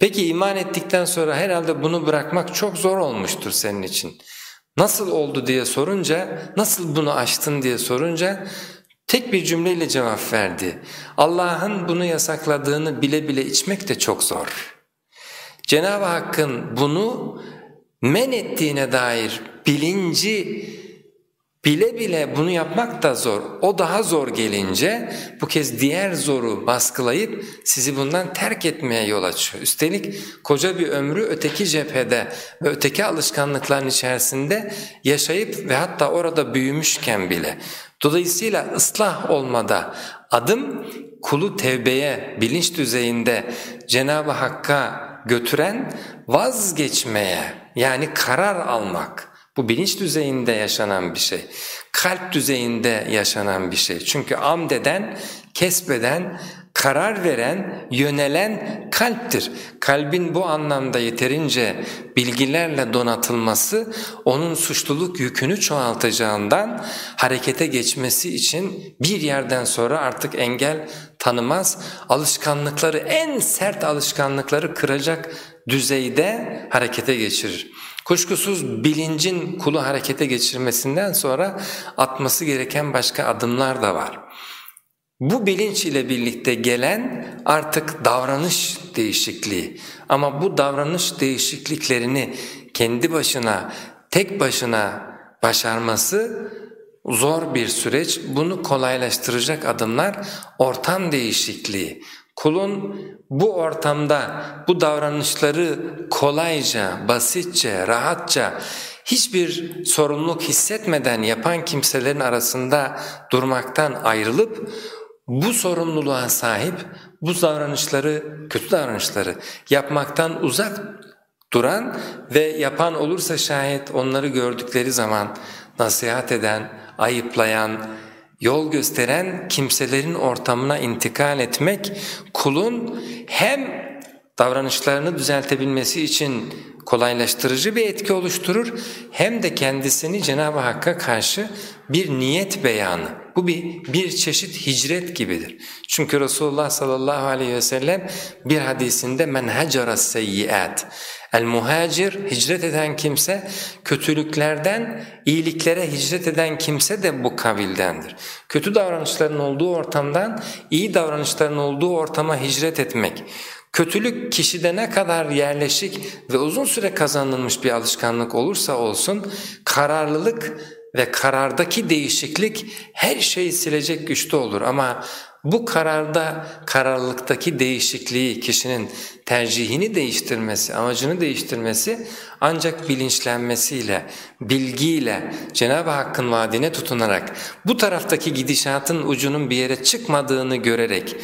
Peki iman ettikten sonra herhalde bunu bırakmak çok zor olmuştur senin için. Nasıl oldu diye sorunca, nasıl bunu açtın diye sorunca tek bir cümleyle cevap verdi. Allah'ın bunu yasakladığını bile bile içmek de çok zor. Cenab-ı Hakk'ın bunu men ettiğine dair bilinci bile bile bunu yapmak da zor. O daha zor gelince bu kez diğer zoru baskılayıp sizi bundan terk etmeye yol açıyor. Üstelik koca bir ömrü öteki cephede ve öteki alışkanlıkların içerisinde yaşayıp ve hatta orada büyümüşken bile. Dolayısıyla ıslah olmada adım kulu tevbeye bilinç düzeyinde Cenab-ı Hakk'a götüren vazgeçmeye yani karar almak. Bu bilinç düzeyinde yaşanan bir şey. Kalp düzeyinde yaşanan bir şey. Çünkü amdeden, kesbeden, karar veren, yönelen kalptir. Kalbin bu anlamda yeterince bilgilerle donatılması onun suçluluk yükünü çoğaltacağından harekete geçmesi için bir yerden sonra artık engel tanımaz. Alışkanlıkları en sert alışkanlıkları kıracak düzeyde harekete geçirir. Kuşkusuz bilincin kulu harekete geçirmesinden sonra atması gereken başka adımlar da var. Bu bilinç ile birlikte gelen artık davranış değişikliği ama bu davranış değişikliklerini kendi başına, tek başına başarması zor bir süreç. Bunu kolaylaştıracak adımlar ortam değişikliği. Kulun bu ortamda bu davranışları kolayca, basitçe, rahatça hiçbir sorumluluk hissetmeden yapan kimselerin arasında durmaktan ayrılıp bu sorumluluğa sahip bu davranışları, kötü davranışları yapmaktan uzak duran ve yapan olursa şayet onları gördükleri zaman nasihat eden, ayıplayan, yol gösteren kimselerin ortamına intikal etmek kulun hem davranışlarını düzeltebilmesi için kolaylaştırıcı bir etki oluşturur hem de kendisini Cenab-ı Hakk'a karşı bir niyet beyanı. Bu bir, bir çeşit hicret gibidir. Çünkü Resulullah sallallahu aleyhi ve sellem bir hadisinde men hacera seyyiat El muhacir hicret eden kimse kötülüklerden iyiliklere hicret eden kimse de bu kabildendir. Kötü davranışların olduğu ortamdan iyi davranışların olduğu ortama hicret etmek. Kötülük kişide ne kadar yerleşik ve uzun süre kazanılmış bir alışkanlık olursa olsun kararlılık ve karardaki değişiklik her şeyi silecek güçte olur ama bu kararda, kararlılıktaki değişikliği, kişinin tercihini değiştirmesi, amacını değiştirmesi ancak bilinçlenmesiyle, bilgiyle, Cenab-ı Hakk'ın vaadine tutunarak, bu taraftaki gidişatın ucunun bir yere çıkmadığını görerek,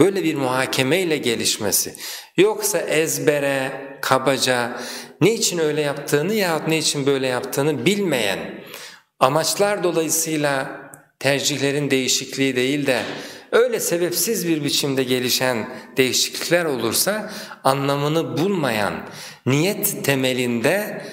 böyle bir muhakemeyle gelişmesi, yoksa ezbere, kabaca, ne için öyle yaptığını yahut ne için böyle yaptığını bilmeyen, amaçlar dolayısıyla tercihlerin değişikliği değil de öyle sebepsiz bir biçimde gelişen değişiklikler olursa anlamını bulmayan, niyet temelinde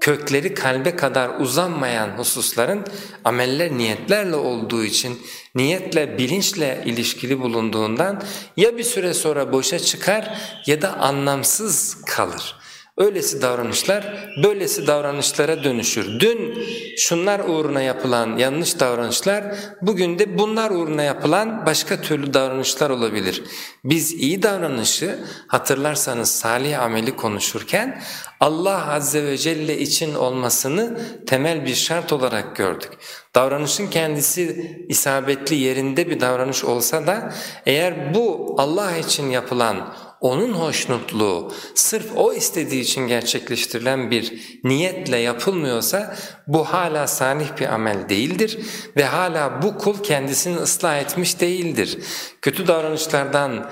kökleri kalbe kadar uzanmayan hususların ameller niyetlerle olduğu için niyetle, bilinçle ilişkili bulunduğundan ya bir süre sonra boşa çıkar ya da anlamsız kalır. Öylesi davranışlar böylesi davranışlara dönüşür. Dün şunlar uğruna yapılan yanlış davranışlar bugün de bunlar uğruna yapılan başka türlü davranışlar olabilir. Biz iyi davranışı hatırlarsanız salih ameli konuşurken Allah Azze ve Celle için olmasını temel bir şart olarak gördük. Davranışın kendisi isabetli yerinde bir davranış olsa da eğer bu Allah için yapılan onun hoşnutluğu sırf o istediği için gerçekleştirilen bir niyetle yapılmıyorsa bu hala salih bir amel değildir ve hala bu kul kendisini ıslah etmiş değildir. Kötü davranışlardan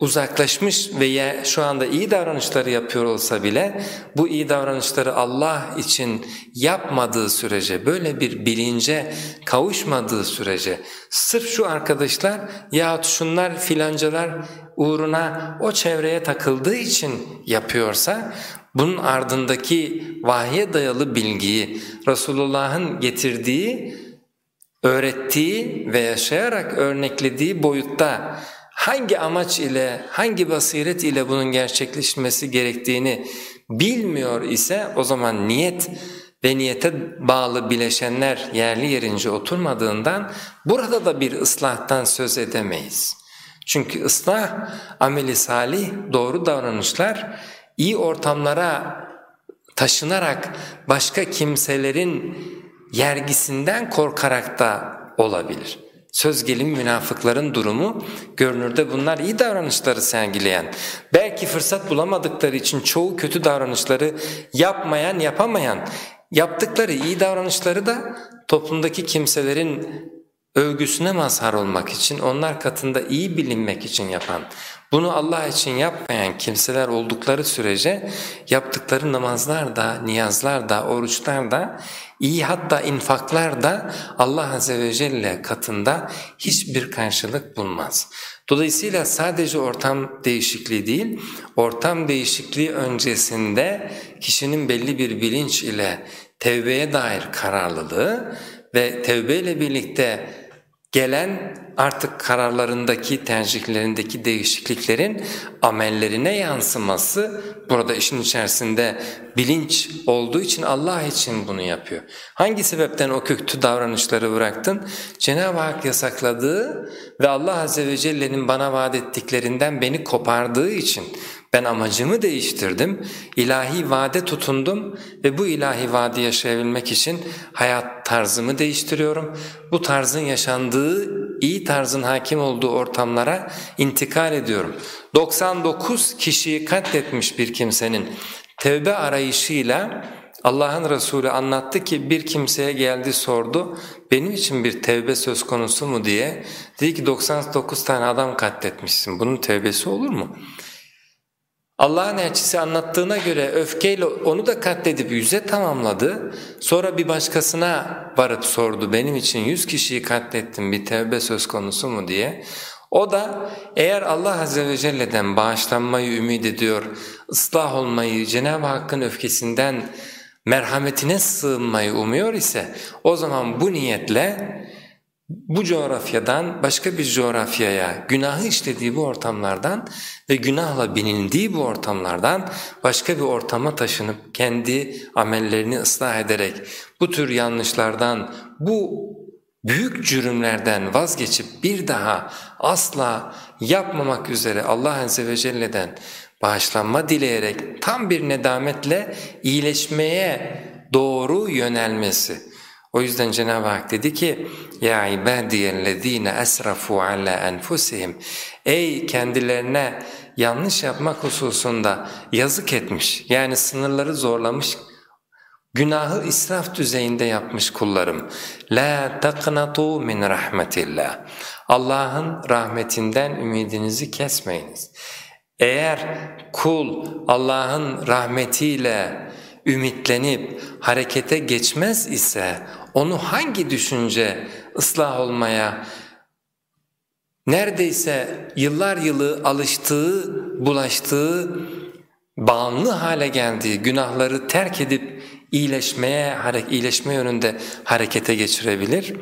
uzaklaşmış ve şu anda iyi davranışları yapıyor olsa bile bu iyi davranışları Allah için yapmadığı sürece böyle bir bilince kavuşmadığı sürece sırf şu arkadaşlar yahut şunlar filancalar uğruna o çevreye takıldığı için yapıyorsa bunun ardındaki vahye dayalı bilgiyi Resulullah'ın getirdiği, öğrettiği ve yaşayarak örneklediği boyutta hangi amaç ile, hangi basiret ile bunun gerçekleşmesi gerektiğini bilmiyor ise o zaman niyet ve niyete bağlı bileşenler yerli yerince oturmadığından burada da bir ıslahtan söz edemeyiz. Çünkü ıslah, ameli salih, doğru davranışlar iyi ortamlara taşınarak başka kimselerin yergisinden korkarak da olabilir. Söz gelimi münafıkların durumu görünürde bunlar iyi davranışları sergileyen, belki fırsat bulamadıkları için çoğu kötü davranışları yapmayan, yapamayan, yaptıkları iyi davranışları da toplumdaki kimselerin övgüsüne mazhar olmak için, onlar katında iyi bilinmek için yapan, bunu Allah için yapmayan kimseler oldukları sürece yaptıkları namazlar da, niyazlar da, oruçlar da, iyi hatta infaklar da Allah Azze ve Celle katında hiçbir karşılık bulmaz. Dolayısıyla sadece ortam değişikliği değil, ortam değişikliği öncesinde kişinin belli bir bilinç ile tevbeye dair kararlılığı ve tevbeyle birlikte gelen artık kararlarındaki, tercihlerindeki değişikliklerin amellerine yansıması burada işin içerisinde bilinç olduğu için Allah için bunu yapıyor. Hangi sebepten o kötü davranışları bıraktın? Cenab-ı Hak yasakladığı ve Allah Azze ve Celle'nin bana vaat ettiklerinden beni kopardığı için ben amacımı değiştirdim, ilahi vade tutundum ve bu ilahi vaadi yaşayabilmek için hayat tarzımı değiştiriyorum. Bu tarzın yaşandığı, iyi tarzın hakim olduğu ortamlara intikal ediyorum. 99 kişiyi katletmiş bir kimsenin tevbe arayışıyla Allah'ın Resulü anlattı ki bir kimseye geldi sordu benim için bir tevbe söz konusu mu diye. Dedi ki 99 tane adam katletmişsin bunun tevbesi olur mu? Allah'ın elçisi anlattığına göre öfkeyle onu da katledip yüze tamamladı. Sonra bir başkasına varıp sordu benim için yüz kişiyi katlettim bir tevbe söz konusu mu diye. O da eğer Allah Azze ve Celle'den bağışlanmayı ümit ediyor, ıslah olmayı, Cenab-ı Hakk'ın öfkesinden merhametine sığınmayı umuyor ise o zaman bu niyetle bu coğrafyadan başka bir coğrafyaya günahı işlediği bu ortamlardan ve günahla bilindiği bu ortamlardan başka bir ortama taşınıp kendi amellerini ıslah ederek bu tür yanlışlardan, bu büyük cürümlerden vazgeçip bir daha asla yapmamak üzere Allah Azze ve Celle'den bağışlanma dileyerek tam bir nedametle iyileşmeye doğru yönelmesi. O yüzden Cenab-ı Hak dedi ki ya ibadiyellezine esrafu ala enfusihim. Ey kendilerine yanlış yapmak hususunda yazık etmiş yani sınırları zorlamış günahı israf düzeyinde yapmış kullarım. La taqnatu min rahmetillah. Allah'ın rahmetinden ümidinizi kesmeyiniz. Eğer kul Allah'ın rahmetiyle ümitlenip harekete geçmez ise onu hangi düşünce ıslah olmaya neredeyse yıllar yılı alıştığı, bulaştığı, bağımlı hale geldiği günahları terk edip iyileşmeye, iyileşme yönünde harekete geçirebilir.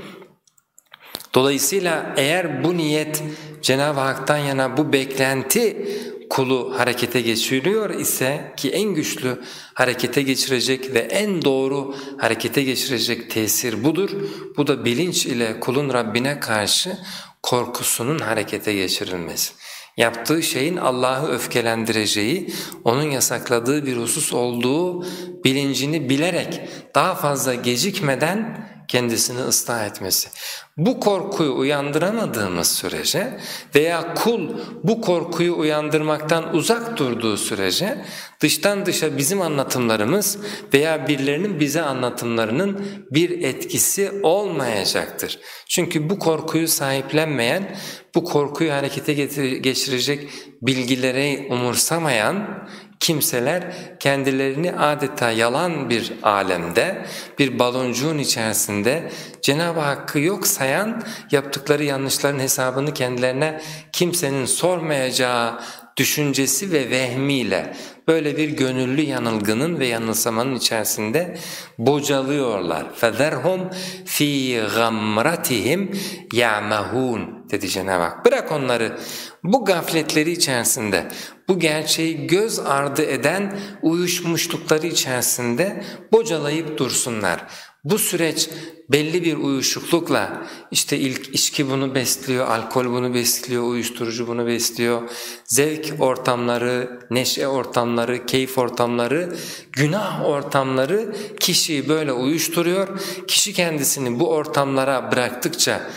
Dolayısıyla eğer bu niyet Cenab-ı Hak'tan yana bu beklenti kulu harekete geçiriyor ise ki en güçlü harekete geçirecek ve en doğru harekete geçirecek tesir budur. Bu da bilinç ile kulun Rabbine karşı korkusunun harekete geçirilmesi. Yaptığı şeyin Allah'ı öfkelendireceği, onun yasakladığı bir husus olduğu bilincini bilerek daha fazla gecikmeden kendisini ıslah etmesi. Bu korkuyu uyandıramadığımız sürece veya kul bu korkuyu uyandırmaktan uzak durduğu sürece dıştan dışa bizim anlatımlarımız veya birilerinin bize anlatımlarının bir etkisi olmayacaktır. Çünkü bu korkuyu sahiplenmeyen, bu korkuyu harekete geçirecek bilgileri umursamayan kimseler kendilerini adeta yalan bir alemde, bir baloncuğun içerisinde Cenab-ı Hakk'ı yok sayan yaptıkları yanlışların hesabını kendilerine kimsenin sormayacağı düşüncesi ve vehmiyle böyle bir gönüllü yanılgının ve yanılsamanın içerisinde bocalıyorlar. فَذَرْهُمْ ف۪ي غَمْرَتِهِمْ يَعْمَهُونَ dedi Cenab-ı Hak. Bırak onları bu gafletleri içerisinde, bu gerçeği göz ardı eden uyuşmuşlukları içerisinde bocalayıp dursunlar. Bu süreç belli bir uyuşuklukla işte ilk içki bunu besliyor, alkol bunu besliyor, uyuşturucu bunu besliyor, zevk ortamları, neşe ortamları, keyif ortamları, günah ortamları kişiyi böyle uyuşturuyor. Kişi kendisini bu ortamlara bıraktıkça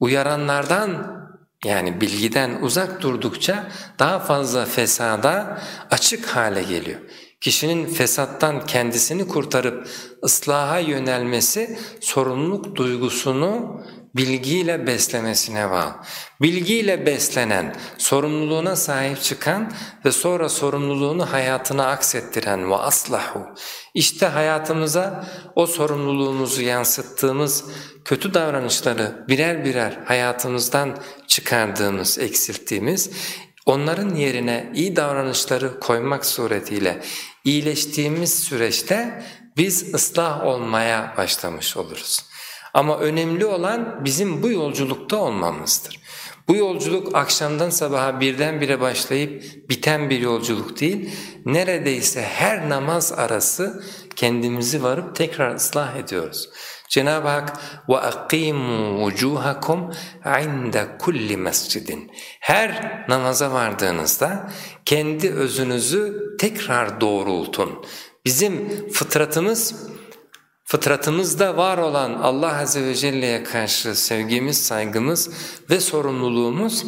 uyaranlardan yani bilgiden uzak durdukça daha fazla fesada açık hale geliyor. Kişinin fesattan kendisini kurtarıp ıslaha yönelmesi sorumluluk duygusunu bilgiyle beslemesine bağlı. Bilgiyle beslenen, sorumluluğuna sahip çıkan ve sonra sorumluluğunu hayatına aksettiren ve aslahu. İşte hayatımıza o sorumluluğumuzu yansıttığımız kötü davranışları birer birer hayatımızdan çıkardığımız, eksilttiğimiz Onların yerine iyi davranışları koymak suretiyle iyileştiğimiz süreçte biz ıslah olmaya başlamış oluruz. Ama önemli olan bizim bu yolculukta olmamızdır. Bu yolculuk akşamdan sabaha birdenbire başlayıp biten bir yolculuk değil, neredeyse her namaz arası kendimizi varıp tekrar ıslah ediyoruz. Cenab-ı Hak وَاَقِيمُوا وُجُوهَكُمْ عِنْدَ كُلِّ mescidin. Her namaza vardığınızda kendi özünüzü tekrar doğrultun. Bizim fıtratımız, fıtratımızda var olan Allah Azze ve Celle'ye karşı sevgimiz, saygımız ve sorumluluğumuz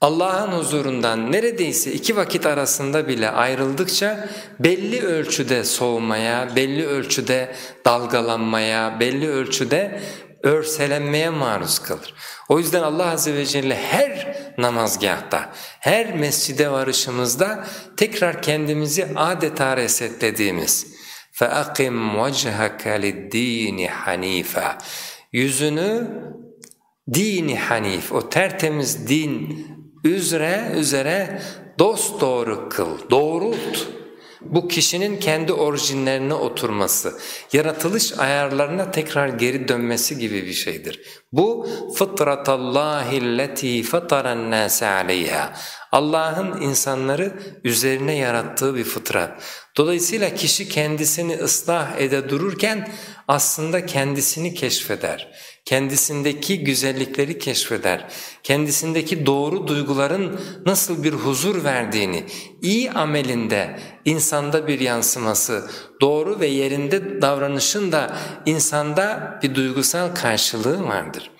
Allah'ın huzurundan neredeyse iki vakit arasında bile ayrıldıkça belli ölçüde soğumaya, belli ölçüde dalgalanmaya, belli ölçüde örselenmeye maruz kalır. O yüzden Allah Azze ve Celle her namazgahta, her mescide varışımızda tekrar kendimizi adeta resetlediğimiz فَاَقِمْ وَجْهَكَ لِلدِّينِ حَن۪يفًا Yüzünü dini hanif, o tertemiz din üzere üzere dost doğru kıl, doğrult. Bu kişinin kendi orijinlerine oturması, yaratılış ayarlarına tekrar geri dönmesi gibi bir şeydir. Bu fıtratallahi lleti fataran nase aleyha. Allah'ın insanları üzerine yarattığı bir fıtrat. Dolayısıyla kişi kendisini ıslah ede dururken aslında kendisini keşfeder kendisindeki güzellikleri keşfeder, kendisindeki doğru duyguların nasıl bir huzur verdiğini, iyi amelinde insanda bir yansıması, doğru ve yerinde davranışın da insanda bir duygusal karşılığı vardır.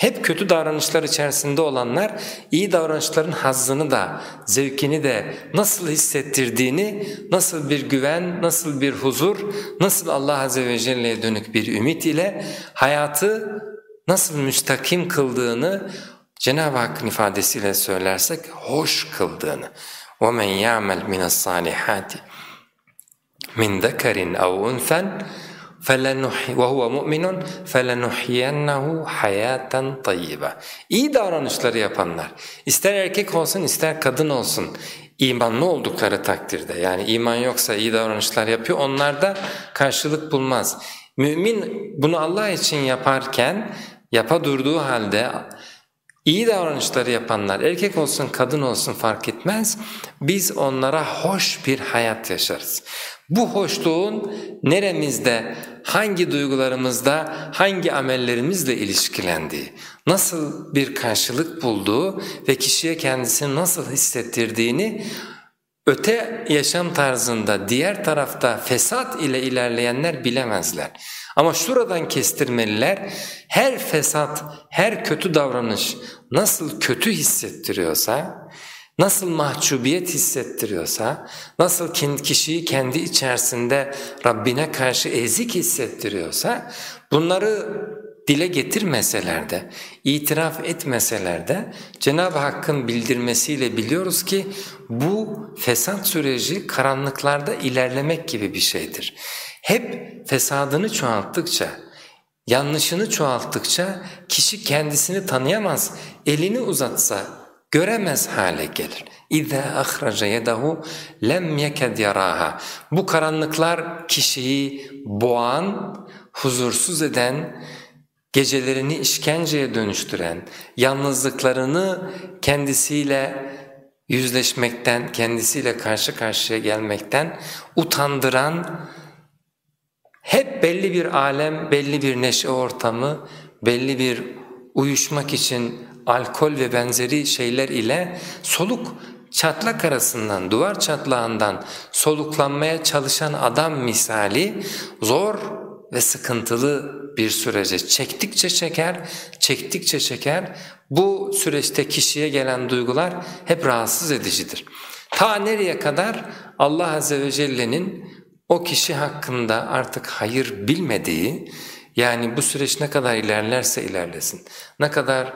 Hep kötü davranışlar içerisinde olanlar iyi davranışların hazzını da, zevkini de nasıl hissettirdiğini, nasıl bir güven, nasıl bir huzur, nasıl Allah Azze ve Celle'ye dönük bir ümit ile hayatı nasıl müstakim kıldığını Cenab-ı Hakk'ın ifadesiyle söylersek hoş kıldığını وَمَنْ يَعْمَلْ مِنَ الصَّالِحَاتِ مِنْ ذَكَرٍ اَوْ اُنْثًا وَهُوَ مُؤْمِنٌ فَلَنُحْيَنَّهُ حَيَاتًا طَيِّبًا İyi davranışları yapanlar, ister erkek olsun ister kadın olsun, imanlı oldukları takdirde yani iman yoksa iyi davranışlar yapıyor onlar da karşılık bulmaz. Mümin bunu Allah için yaparken yapa durduğu halde iyi davranışları yapanlar erkek olsun kadın olsun fark etmez biz onlara hoş bir hayat yaşarız. Bu hoşluğun neremizde, hangi duygularımızda, hangi amellerimizle ilişkilendiği, nasıl bir karşılık bulduğu ve kişiye kendisini nasıl hissettirdiğini öte yaşam tarzında diğer tarafta fesat ile ilerleyenler bilemezler. Ama şuradan kestirmeliler, her fesat, her kötü davranış nasıl kötü hissettiriyorsa, nasıl mahcubiyet hissettiriyorsa, nasıl kişiyi kendi içerisinde Rabbine karşı ezik hissettiriyorsa, bunları dile getirmeseler de, itiraf etmeseler de Cenab-ı Hakk'ın bildirmesiyle biliyoruz ki bu fesat süreci karanlıklarda ilerlemek gibi bir şeydir. Hep fesadını çoğalttıkça, yanlışını çoğalttıkça kişi kendisini tanıyamaz, elini uzatsa göremez hale gelir. İza ahraca yedahu lem yeked yaraha. Bu karanlıklar kişiyi boğan, huzursuz eden, gecelerini işkenceye dönüştüren, yalnızlıklarını kendisiyle yüzleşmekten, kendisiyle karşı karşıya gelmekten utandıran, hep belli bir alem, belli bir neşe ortamı, belli bir uyuşmak için alkol ve benzeri şeyler ile soluk çatlak arasından, duvar çatlağından soluklanmaya çalışan adam misali zor ve sıkıntılı bir sürece çektikçe çeker, çektikçe çeker. Bu süreçte kişiye gelen duygular hep rahatsız edicidir. Ta nereye kadar Allah Azze ve Celle'nin o kişi hakkında artık hayır bilmediği, yani bu süreç ne kadar ilerlerse ilerlesin, ne kadar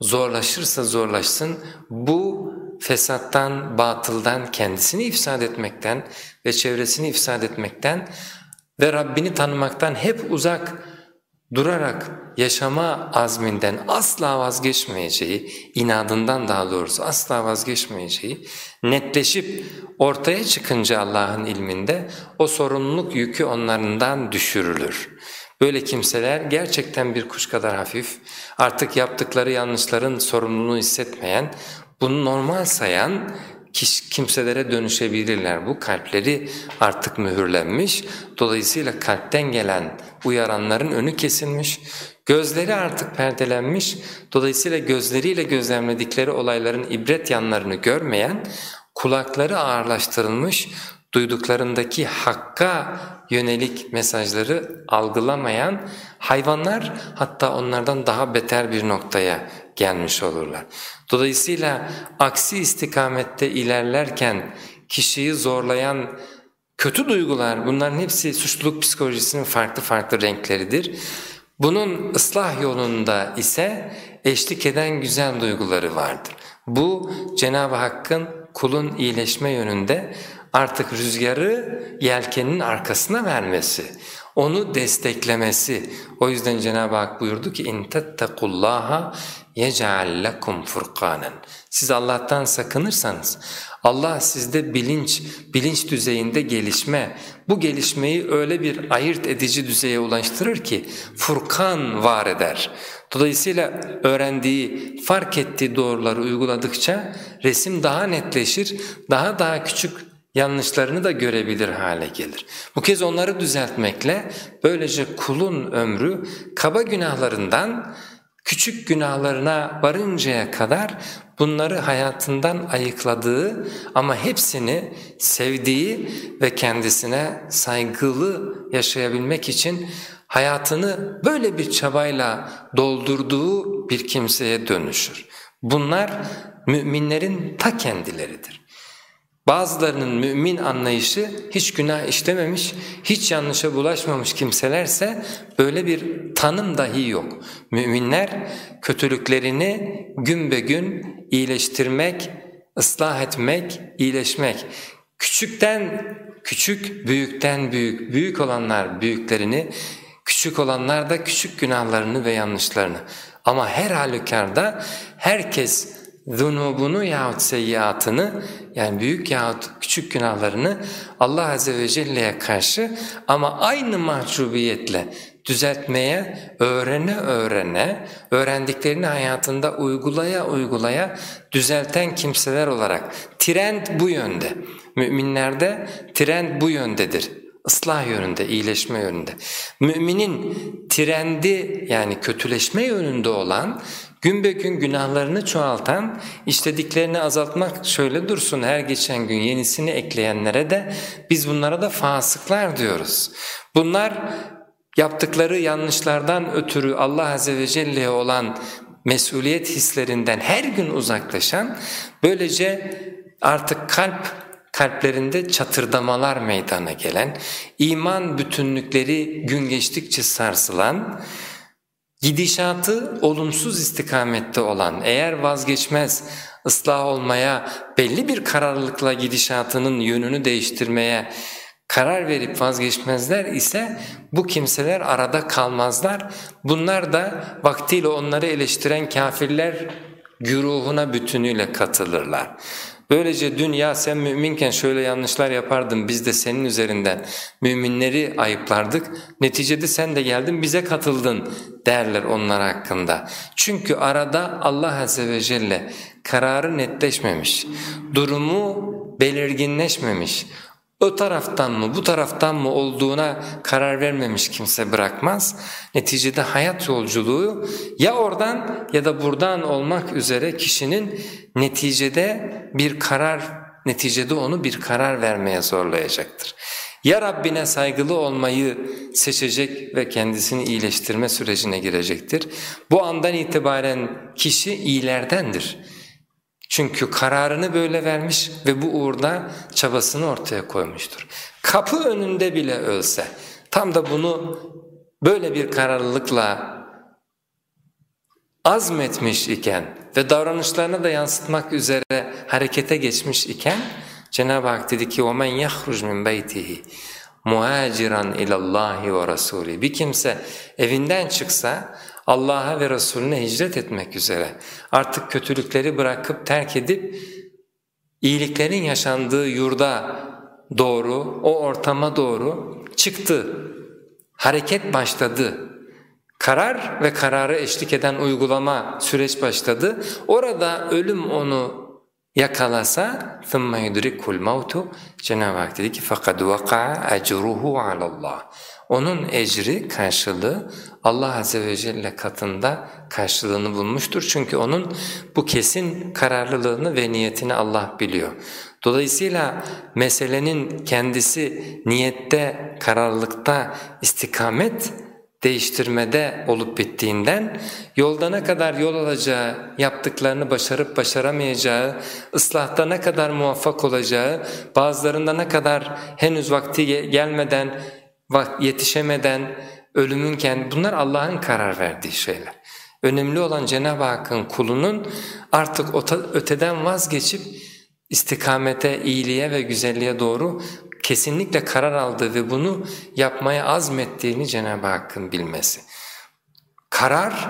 zorlaşırsa zorlaşsın, bu fesattan, batıldan, kendisini ifsad etmekten ve çevresini ifsad etmekten ve Rabbini tanımaktan hep uzak durarak yaşama azminden asla vazgeçmeyeceği, inadından daha doğrusu asla vazgeçmeyeceği netleşip ortaya çıkınca Allah'ın ilminde o sorumluluk yükü onlarından düşürülür. Böyle kimseler gerçekten bir kuş kadar hafif, artık yaptıkları yanlışların sorumluluğunu hissetmeyen, bunu normal sayan kimselere dönüşebilirler. Bu kalpleri artık mühürlenmiş, dolayısıyla kalpten gelen uyaranların önü kesilmiş, gözleri artık perdelenmiş, dolayısıyla gözleriyle gözlemledikleri olayların ibret yanlarını görmeyen, kulakları ağırlaştırılmış, duyduklarındaki hakka yönelik mesajları algılamayan hayvanlar hatta onlardan daha beter bir noktaya gelmiş olurlar. Dolayısıyla aksi istikamette ilerlerken kişiyi zorlayan kötü duygular bunların hepsi suçluluk psikolojisinin farklı farklı renkleridir. Bunun ıslah yolunda ise eşlik eden güzel duyguları vardır. Bu Cenab-ı Hakk'ın kulun iyileşme yönünde artık rüzgarı yelkenin arkasına vermesi, onu desteklemesi. O yüzden Cenab-ı Hak buyurdu ki اِنْ تَتَّقُوا اللّٰهَ يَجْعَلْ لَكُمْ فُرْقَانًا Siz Allah'tan sakınırsanız Allah sizde bilinç, bilinç düzeyinde gelişme, bu gelişmeyi öyle bir ayırt edici düzeye ulaştırır ki Furkan var eder. Dolayısıyla öğrendiği, fark ettiği doğruları uyguladıkça resim daha netleşir, daha daha küçük yanlışlarını da görebilir hale gelir. Bu kez onları düzeltmekle böylece kulun ömrü kaba günahlarından küçük günahlarına varıncaya kadar bunları hayatından ayıkladığı ama hepsini sevdiği ve kendisine saygılı yaşayabilmek için hayatını böyle bir çabayla doldurduğu bir kimseye dönüşür. Bunlar müminlerin ta kendileridir. Bazılarının mümin anlayışı hiç günah işlememiş, hiç yanlışa bulaşmamış kimselerse böyle bir tanım dahi yok. Müminler kötülüklerini gün be gün iyileştirmek, ıslah etmek, iyileşmek. Küçükten küçük, büyükten büyük, büyük olanlar büyüklerini, küçük olanlar da küçük günahlarını ve yanlışlarını. Ama her halükarda herkes zunubunu yahut seyyiatını yani büyük yahut küçük günahlarını Allah Azze ve Celle'ye karşı ama aynı mahcubiyetle düzeltmeye öğrene öğrene, öğrendiklerini hayatında uygulaya uygulaya düzelten kimseler olarak trend bu yönde. Müminlerde trend bu yöndedir. Islah yönünde, iyileşme yönünde. Müminin trendi yani kötüleşme yönünde olan Gün be gün günahlarını çoğaltan, işlediklerini azaltmak şöyle dursun her geçen gün yenisini ekleyenlere de biz bunlara da fasıklar diyoruz. Bunlar yaptıkları yanlışlardan ötürü Allah Azze ve Celle'ye olan mesuliyet hislerinden her gün uzaklaşan, böylece artık kalp kalplerinde çatırdamalar meydana gelen, iman bütünlükleri gün geçtikçe sarsılan, Gidişatı olumsuz istikamette olan, eğer vazgeçmez, ıslah olmaya, belli bir kararlılıkla gidişatının yönünü değiştirmeye karar verip vazgeçmezler ise bu kimseler arada kalmazlar. Bunlar da vaktiyle onları eleştiren kafirler güruhuna bütünüyle katılırlar. Böylece dünya sen müminken şöyle yanlışlar yapardın biz de senin üzerinden müminleri ayıplardık. Neticede sen de geldin bize katıldın derler onlar hakkında. Çünkü arada Allah Azze ve Celle kararı netleşmemiş, durumu belirginleşmemiş, o taraftan mı bu taraftan mı olduğuna karar vermemiş kimse bırakmaz. Neticede hayat yolculuğu ya oradan ya da buradan olmak üzere kişinin neticede bir karar, neticede onu bir karar vermeye zorlayacaktır. Ya Rabbine saygılı olmayı seçecek ve kendisini iyileştirme sürecine girecektir. Bu andan itibaren kişi iyilerdendir. Çünkü kararını böyle vermiş ve bu uğurda çabasını ortaya koymuştur. Kapı önünde bile ölse, tam da bunu böyle bir kararlılıkla azmetmiş iken ve davranışlarına da yansıtmak üzere harekete geçmiş iken Cenab-ı Hak dedi ki وَمَنْ يَخْرُجْ مِنْ بَيْتِهِ muhaciran ilallahi ve rasuli. Bir kimse evinden çıksa Allah'a ve Resulüne hicret etmek üzere artık kötülükleri bırakıp terk edip iyiliklerin yaşandığı yurda doğru, o ortama doğru çıktı. Hareket başladı. Karar ve kararı eşlik eden uygulama süreç başladı. Orada ölüm onu yakalasa ثُمَّ يُدْرِكُ الْمَوْتُ Cenab-ı Hak dedi ki فَقَدْ وَقَعَ اَجْرُهُ عَلَى اللّٰهِ Onun ecri, karşılığı Allah Azze ve Celle katında karşılığını bulmuştur. Çünkü onun bu kesin kararlılığını ve niyetini Allah biliyor. Dolayısıyla meselenin kendisi niyette, kararlılıkta, istikamet değiştirmede olup bittiğinden yolda ne kadar yol alacağı, yaptıklarını başarıp başaramayacağı, ıslahta ne kadar muvaffak olacağı, bazılarında ne kadar henüz vakti gelmeden, yetişemeden, ölümünken bunlar Allah'ın karar verdiği şeyler. Önemli olan Cenab-ı Hakk'ın kulunun artık öteden vazgeçip istikamete, iyiliğe ve güzelliğe doğru kesinlikle karar aldığı ve bunu yapmaya azmettiğini Cenab-ı Hakk'ın bilmesi. Karar,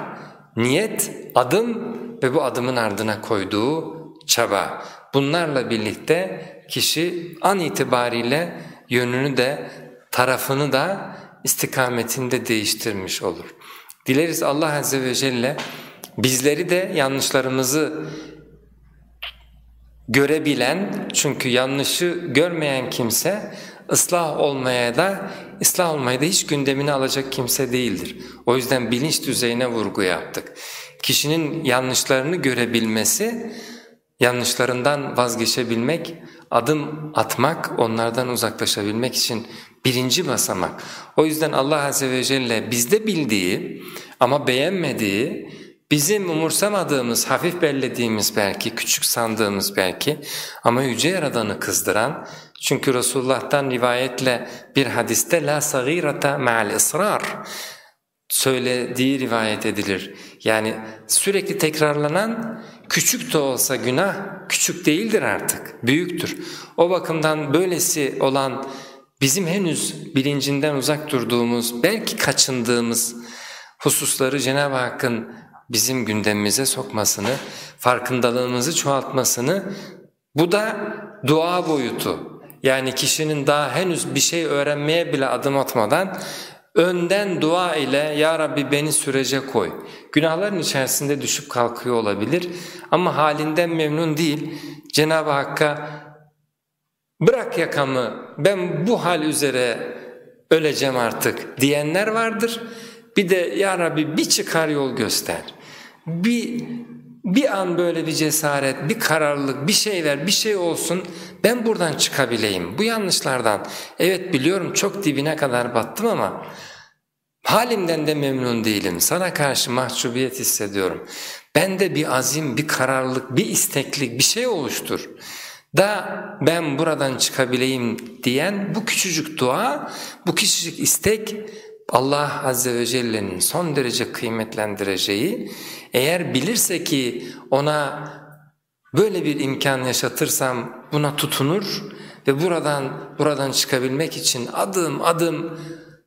niyet, adım ve bu adımın ardına koyduğu çaba. Bunlarla birlikte kişi an itibariyle yönünü de tarafını da istikametinde değiştirmiş olur. Dileriz Allah Azze ve Celle bizleri de yanlışlarımızı görebilen çünkü yanlışı görmeyen kimse ıslah olmaya da ıslah olmayı da hiç gündemine alacak kimse değildir. O yüzden bilinç düzeyine vurgu yaptık. Kişinin yanlışlarını görebilmesi, yanlışlarından vazgeçebilmek, adım atmak, onlardan uzaklaşabilmek için birinci basamak. O yüzden Allah Azze ve Celle bizde bildiği ama beğenmediği Bizim umursamadığımız, hafif bellediğimiz belki, küçük sandığımız belki ama Yüce Yaradan'ı kızdıran, çünkü Resulullah'tan rivayetle bir hadiste la sagirata ma'al ısrar söylediği rivayet edilir. Yani sürekli tekrarlanan küçük de olsa günah küçük değildir artık, büyüktür. O bakımdan böylesi olan bizim henüz bilincinden uzak durduğumuz, belki kaçındığımız hususları Cenab-ı Hakk'ın bizim gündemimize sokmasını, farkındalığımızı çoğaltmasını, bu da dua boyutu. Yani kişinin daha henüz bir şey öğrenmeye bile adım atmadan önden dua ile ''Ya Rabbi beni sürece koy'' günahların içerisinde düşüp kalkıyor olabilir ama halinden memnun değil. Cenab-ı Hakk'a ''Bırak yakamı ben bu hal üzere öleceğim artık'' diyenler vardır. Bir de ''Ya Rabbi bir çıkar yol göster'' bir bir an böyle bir cesaret, bir kararlılık, bir şey ver, bir şey olsun ben buradan çıkabileyim bu yanlışlardan. Evet biliyorum çok dibine kadar battım ama halimden de memnun değilim. Sana karşı mahcubiyet hissediyorum. Bende bir azim, bir kararlılık, bir isteklik bir şey oluştur. Da ben buradan çıkabileyim diyen bu küçücük dua, bu küçücük istek Allah Azze ve Celle'nin son derece kıymetlendireceği eğer bilirse ki ona böyle bir imkan yaşatırsam buna tutunur ve buradan buradan çıkabilmek için adım adım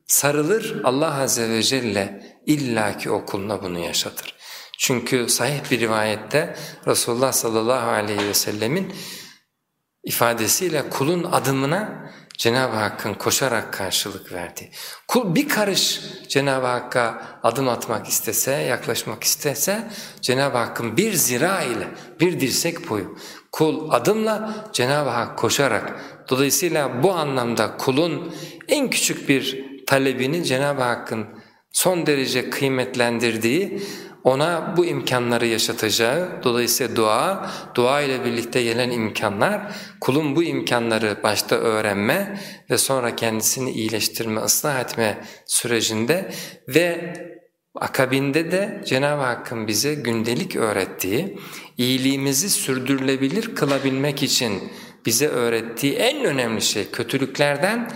sarılır Allah Azze ve Celle illaki o kuluna bunu yaşatır. Çünkü sahih bir rivayette Resulullah sallallahu aleyhi ve sellemin ifadesiyle kulun adımına Cenab-ı Hakk'ın koşarak karşılık verdiği. Kul bir karış Cenab-ı Hakk'a adım atmak istese, yaklaşmak istese Cenab-ı Hakk'ın bir zira ile, bir dirsek boyu kul adımla Cenab-ı Hak koşarak. Dolayısıyla bu anlamda kulun en küçük bir talebini Cenab-ı Hakk'ın son derece kıymetlendirdiği ona bu imkanları yaşatacağı, dolayısıyla dua, dua ile birlikte gelen imkanlar, kulun bu imkanları başta öğrenme ve sonra kendisini iyileştirme, ıslah etme sürecinde ve akabinde de Cenab-ı Hakk'ın bize gündelik öğrettiği, iyiliğimizi sürdürülebilir kılabilmek için bize öğrettiği en önemli şey kötülüklerden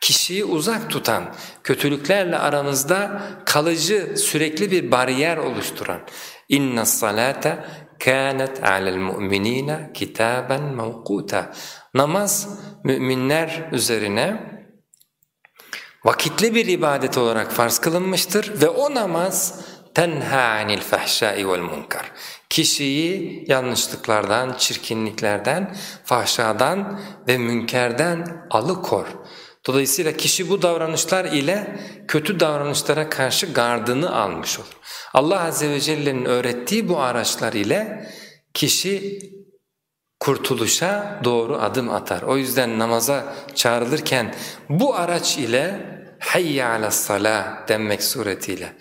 kişiyi uzak tutan, kötülüklerle aramızda kalıcı, sürekli bir bariyer oluşturan. İnna salate kânet alel mu'minîne kitâben mevkûta namaz müminler üzerine vakitli bir ibadet olarak farz kılınmıştır ve o namaz tenha anil fahşai vel munkar. Kişiyi yanlışlıklardan, çirkinliklerden, fahşadan ve münkerden alıkor. Dolayısıyla kişi bu davranışlar ile kötü davranışlara karşı gardını almış olur. Allah Azze ve Celle'nin öğrettiği bu araçlar ile kişi kurtuluşa doğru adım atar. O yüzden namaza çağrılırken bu araç ile hayye ala salah denmek suretiyle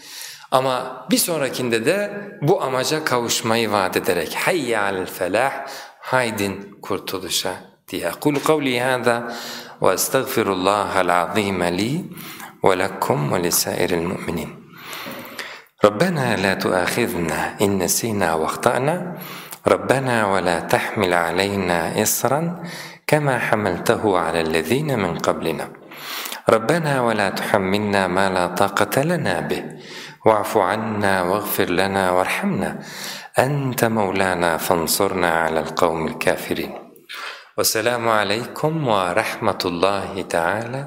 ama bir sonrakinde de bu amaca kavuşmayı vaat ederek hayye alel felah haydin kurtuluşa diye. Kul kavli hâzâ وأستغفر الله العظيم لي ولكم ولسائر المؤمنين. ربنا لا تؤاخذنا إن نسينا واخطأنا. ربنا ولا تحمل علينا إصرا كما حملته على الذين من قبلنا. ربنا ولا تحملنا ما لا طاقة لنا به. واعف عنا واغفر لنا وارحمنا. أنت مولانا فانصرنا على القوم الكافرين. والسلام عليكم ورحمة الله تعالى